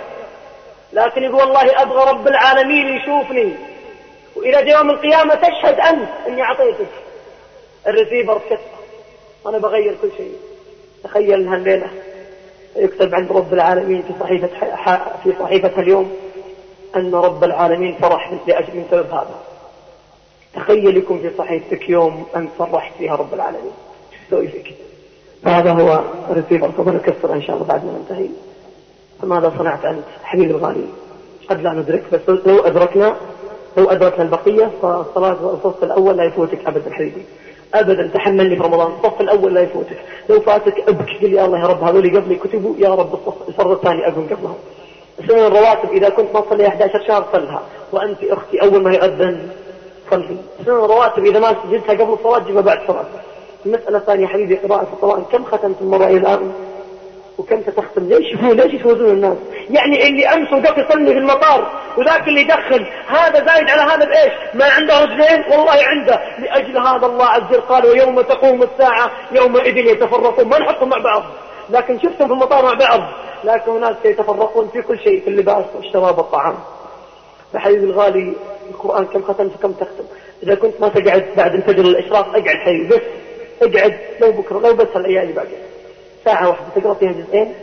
S3: لكن يقول والله أبغى رب العالمين يشوفني. وإلى يوم القيامة تشهد أنت أني أعطيتك الريسيفر كسر أنا بغير كل شيء. تخيل هالليلة. يكتب عند رب العالمين في صحيفة في صحيفة اليوم أن رب العالمين فرح من سبب هذا. تخيل يكون في صحيفتك يوم أن فرحت فيها رب العالمين. تسوي فيك فهذا هو رسيفر فضل نكسر إن شاء الله بعد ما ننتهي. فماذا صنعت أنت حبيبي الغالي؟ قد لا ندرك بس لو أدركنا لو أدركنا البقية فالصلاة والفصل الأول لا يفوتك أبدا حبيبي. ابدا تحملني في رمضان. الصف الأول لا يفوتك. لو فاتك أبكي قل يا الله يا رب هذول قبلي كتبوا يا رب الصف. الفرض الثاني أقوم قبلهم. سنن الرواتب إذا كنت ما تصلي 11 شهر صلها. وأنت أختي أول ما يؤذن صلي سنن الرواتب إذا ما سجلتها قبل الصلاة جيبها بعد الصلاة. المسألة الثانية حبيبي قراءة القرآن. كم ختمت المره إلى الآن؟ وكم ستختم؟ ليش هو ليش يفوزون الناس؟ يعني اللي امس وقف يصلي في المطار وذاك اللي يدخن هذا زايد على هذا بإيش؟ ما عنده رجلين؟ والله عنده. لأجل هذا الله عز وجل قال ويوم تقوم الساعة يومئذ يتفرقون. ما نحطهم مع بعض. لكن شفتهم في المطار مع بعض. لكن هناك يتفرقون في كل شيء في اللباس والشراب والطعام. فحبيبي الغالي القرآن كم ختمت كم تختم. إذا كنت ما تقعد بعد الفجر الإشراق أقعد حي بس أقعد لو بكرة لو بس الأيام باقي ساعة واحدة تقرأ فيها جزئين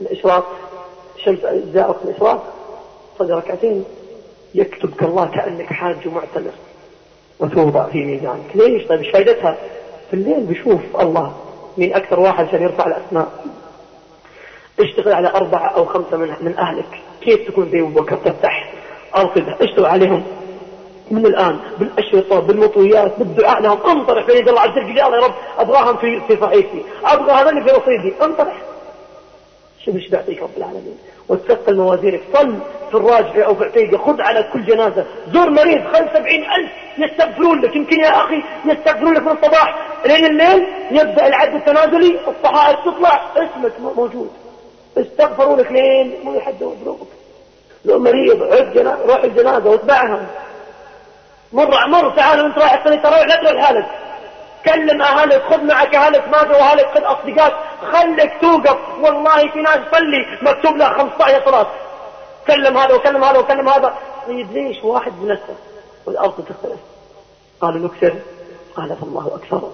S3: الإشراق شمس أجزاء في الإشراق صلي ركعتين يكتبك الله كأنك حاج معتمر وتوضع في ميزانك. ليش؟ طيب فائدتها؟ في الليل بيشوف الله مين أكثر واحد عشان يرفع الأسماء. اشتغل على أربعة أو خمسة من, من أهلك. كيف تكون زي أبو بكر تفتح أرصدها اشتغل عليهم. من الآن بالأشرطة بالمطويات بالدعاء لهم. انطرح بين الله عز وجل يا رب أبغاهم في في صحيفتي أبغى هذول في رصيدي. انطرح. شوف إيش بيعطيك رب العالمين. وتثقل موازينك صل في الراجع أو في عتيقة خذ على كل جنازة. زور مريض خل سبعين ألف يستغفرون لك. يمكن يا أخي يستغفرون لك من الصباح لين الليل. يبدأ العد التنازلي. الصحائف تطلع. اسمك موجود. استغفروا لك لين مو يحدوا ذنوبك لو مريض عد جنازة روح الجنازة واتبعها مر مر تعال وانت رايح تصلي تروح لا تروح لحالك كلم أهلك خذ معك أهلك ما جو اهلك خذ اصدقائك خليك توقف. والله في ناس صلي مكتوب له 15 صلاه كلم هذا وكلم هذا وكلم هذا. طيب ليش واحد بنفسه والأرض تختلف. قالوا نكسر قال فالله أكثر.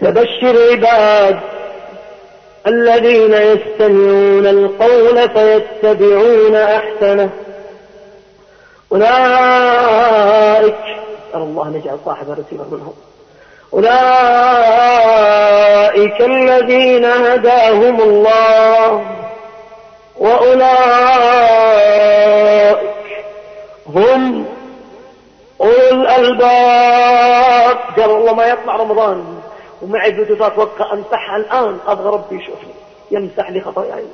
S3: تبشر عباد. الذين يستمعون القول فيتبعون أحسنه. أولئك الله نجعل صاحب الرسيمة منهم. أولئك الذين هداهم الله. وأولئك هم أولو الألباب. قال الله ما يطلع رمضان. ومعي بلوتوثات وقع امسحها الآن. أبغى ربي يشوفني يمسح لي خطاياي.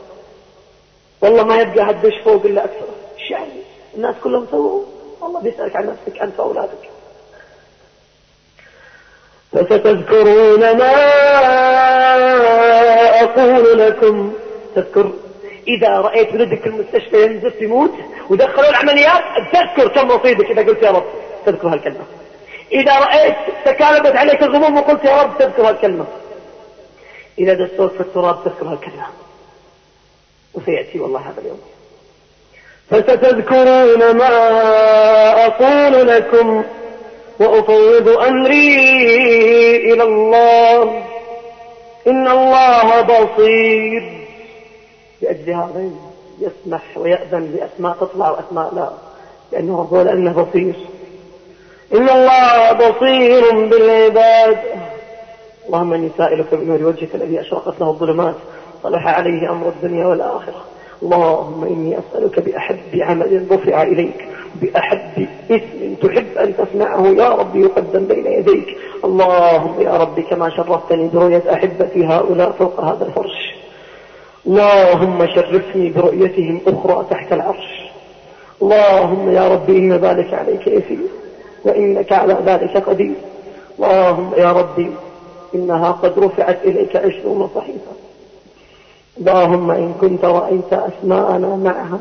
S3: والله ما يبقى هدش فوق إلا أكثر. إيش يعني؟ الناس كلهم سووا. الله بيسألك عن نفسك أنت وأولادك. فستذكرون ما أقول لكم. تذكر إذا رأيت ولدك في المستشفى ينزف يموت ودخلوا العمليات تذكر كم رصيدك إذا قلت يا رب. تذكر هالكلمة. إذا رأيت تكالبت عليك الغموم وقلت يا رب تذكر هالكلمة. إذا دستوك في التراب تذكر هالكلمة. وسيأتي والله هذا اليوم. فستذكرون ما أقول لكم وأفوض أمري إلى الله. إن الله بصير. لأجل هذا يسمح ويأذن بأسماء تطلع وأسماء لا. لأنه رب لأنه بصير. إن الله بصير بالعباد. اللهم إني سائلك بنور وجهك الذي أشرقت له الظلمات صلح عليه أمر الدنيا والآخرة. اللهم إني أسألك بأحب عمل رفع إليك بأحب اسم تحب أن تسمعه يا رب يقدم بين يديك. اللهم يا رب كما شرفتني برؤية أحبتي هؤلاء فوق هذا الفرش. اللهم شرفني برؤيتهم أخرى تحت العرش. اللهم يا رب إن ذلك عليك يسير. وإنك على ذلك قدير. اللهم يا ربي إنها قد رفعت إليك عشرون صحيفة. اللهم إن كنت رأيت أسماءنا معها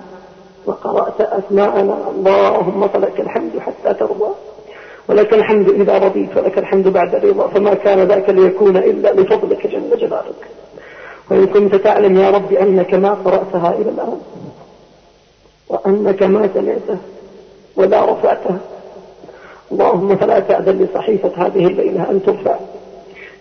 S3: وقرأت أسماءنا اللهم فلك الحمد حتى ترضى. ولك الحمد إذا رضيت ولك الحمد بعد الرضا. فما كان ذاك ليكون إلا لفضلك جل جلالك وإن كنت تعلم يا رب أنك ما قرأتها إلى الآن وأنك ما سمعتها ولا رفعتها. اللهم فلا تأذن لصحيفة هذه الليلة أن ترفع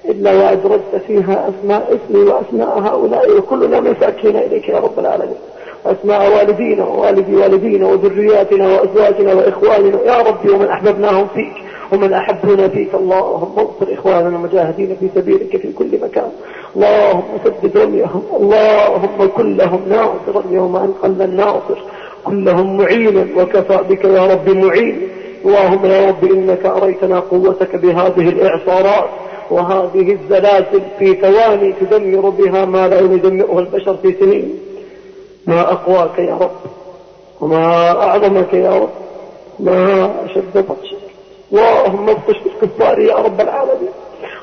S3: إلا وأدرجت فيها أسماء اسمي وأسماء هؤلاء وكلنا مساكين إليك يا رب العالمين. وأسماء والدينا ووالدي والدينا وذرياتنا وأزواجنا وإخواننا يا ربي ومن أحببناهم فيك ومن أحبنا فيك. اللهم انصر إخواننا المجاهدين في سبيلك في كل مكان. اللهم سدد رميهم اللهم كن لهم ناصرا يوم أن قل الناصر كلهم معينا وكفى بك يا رب معين. اللهم يا رب إنك أريتنا قوتك بهذه الإعصارات وهذه الزلازل في ثواني تدمر بها ما لا يدمره البشر في سنين. ما أقواك يا رب وما أعظمك يا رب ما أشد بطشك. اللهم ابطش بالكفار يا رب العالمين.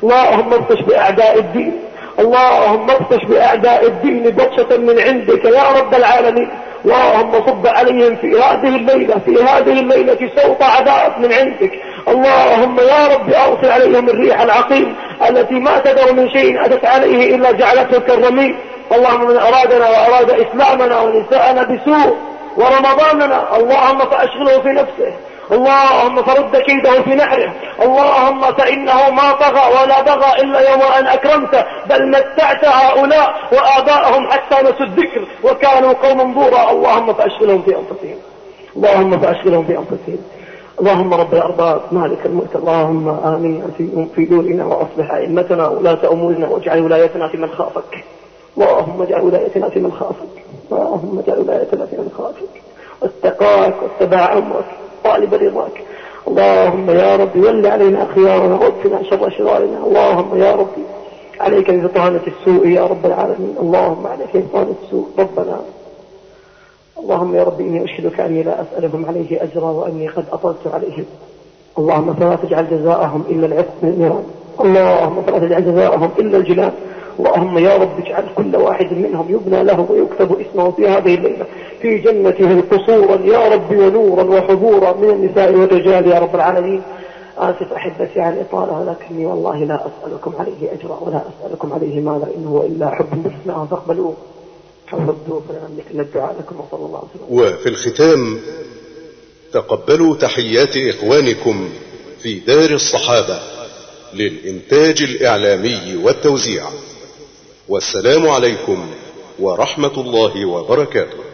S3: اللهم ابطش بأعداء الدين. اللهم ابطش بأعداء الدين بطشة من عندك يا رب العالمين. اللهم صب عليهم في هذه الليلة في هذه الليلة صوت عذاب من عندك. اللهم يا رب أرسل عليهم الريح العقيم التي ما تدر من شيء أتت عليه إلا جعلته كالرميم. اللهم من أرادنا وأراد إسلامنا ونساءنا بسوء ورمضاننا اللهم فأشغله في نفسه. اللهم فرد كيده في نحره. اللهم فإنه ما طغى ولا بغى إلا يوم أن أكرمته بل متعت هؤلاء وآباءهم حتى نسوا الذكر وكانوا قوما بورا. اللهم فأشغلهم في أنفسهم. اللهم فأشغلهم في أنفسهم. اللهم رب الأرباب مالك الملك. اللهم آمين. في دورنا وأصلح أئمتنا ولاة أمورنا واجعل ولايتنا في من خافك. اللهم اجعل ولايتنا في من خافك. اللهم اجعل ولايتنا في من خافك. واتقاك واتبع أمرك. طالب رضاك اللهم يا رب ول علينا خيارنا واكفنا شر شرارنا. اللهم يا رب عليك ببطانة السوء يا رب العالمين. اللهم عليك ببطانة السوء ربنا. اللهم يا رب إني أشهدك أني لا أسألهم عليه أجرا وأني قد أطلت عليهم. اللهم فلا تجعل جزاءهم إلا العتق من النيران. اللهم فلا تجعل جزاءهم إلا الجنان. اللهم يا رب اجعل كل واحد منهم يبنى له ويكتب اسمه في هذه الليلة. في جنته قصورا يا رب ونورا وحبورا من النساء والرجال يا رب العالمين. آسف أحبتي على الإطالة ولكني والله لا أسألكم عليه أجرا ولا أسألكم عليه ماذا إنه إلا حب بالإسلام فاقبلوه. نملك إلا الدعاء لكم وصلى الله عليه وسلم.
S1: وفي الختام تقبلوا تحيات إخوانكم في دار الصحابة للإنتاج الإعلامي والتوزيع. والسلام عليكم ورحمة الله وبركاته.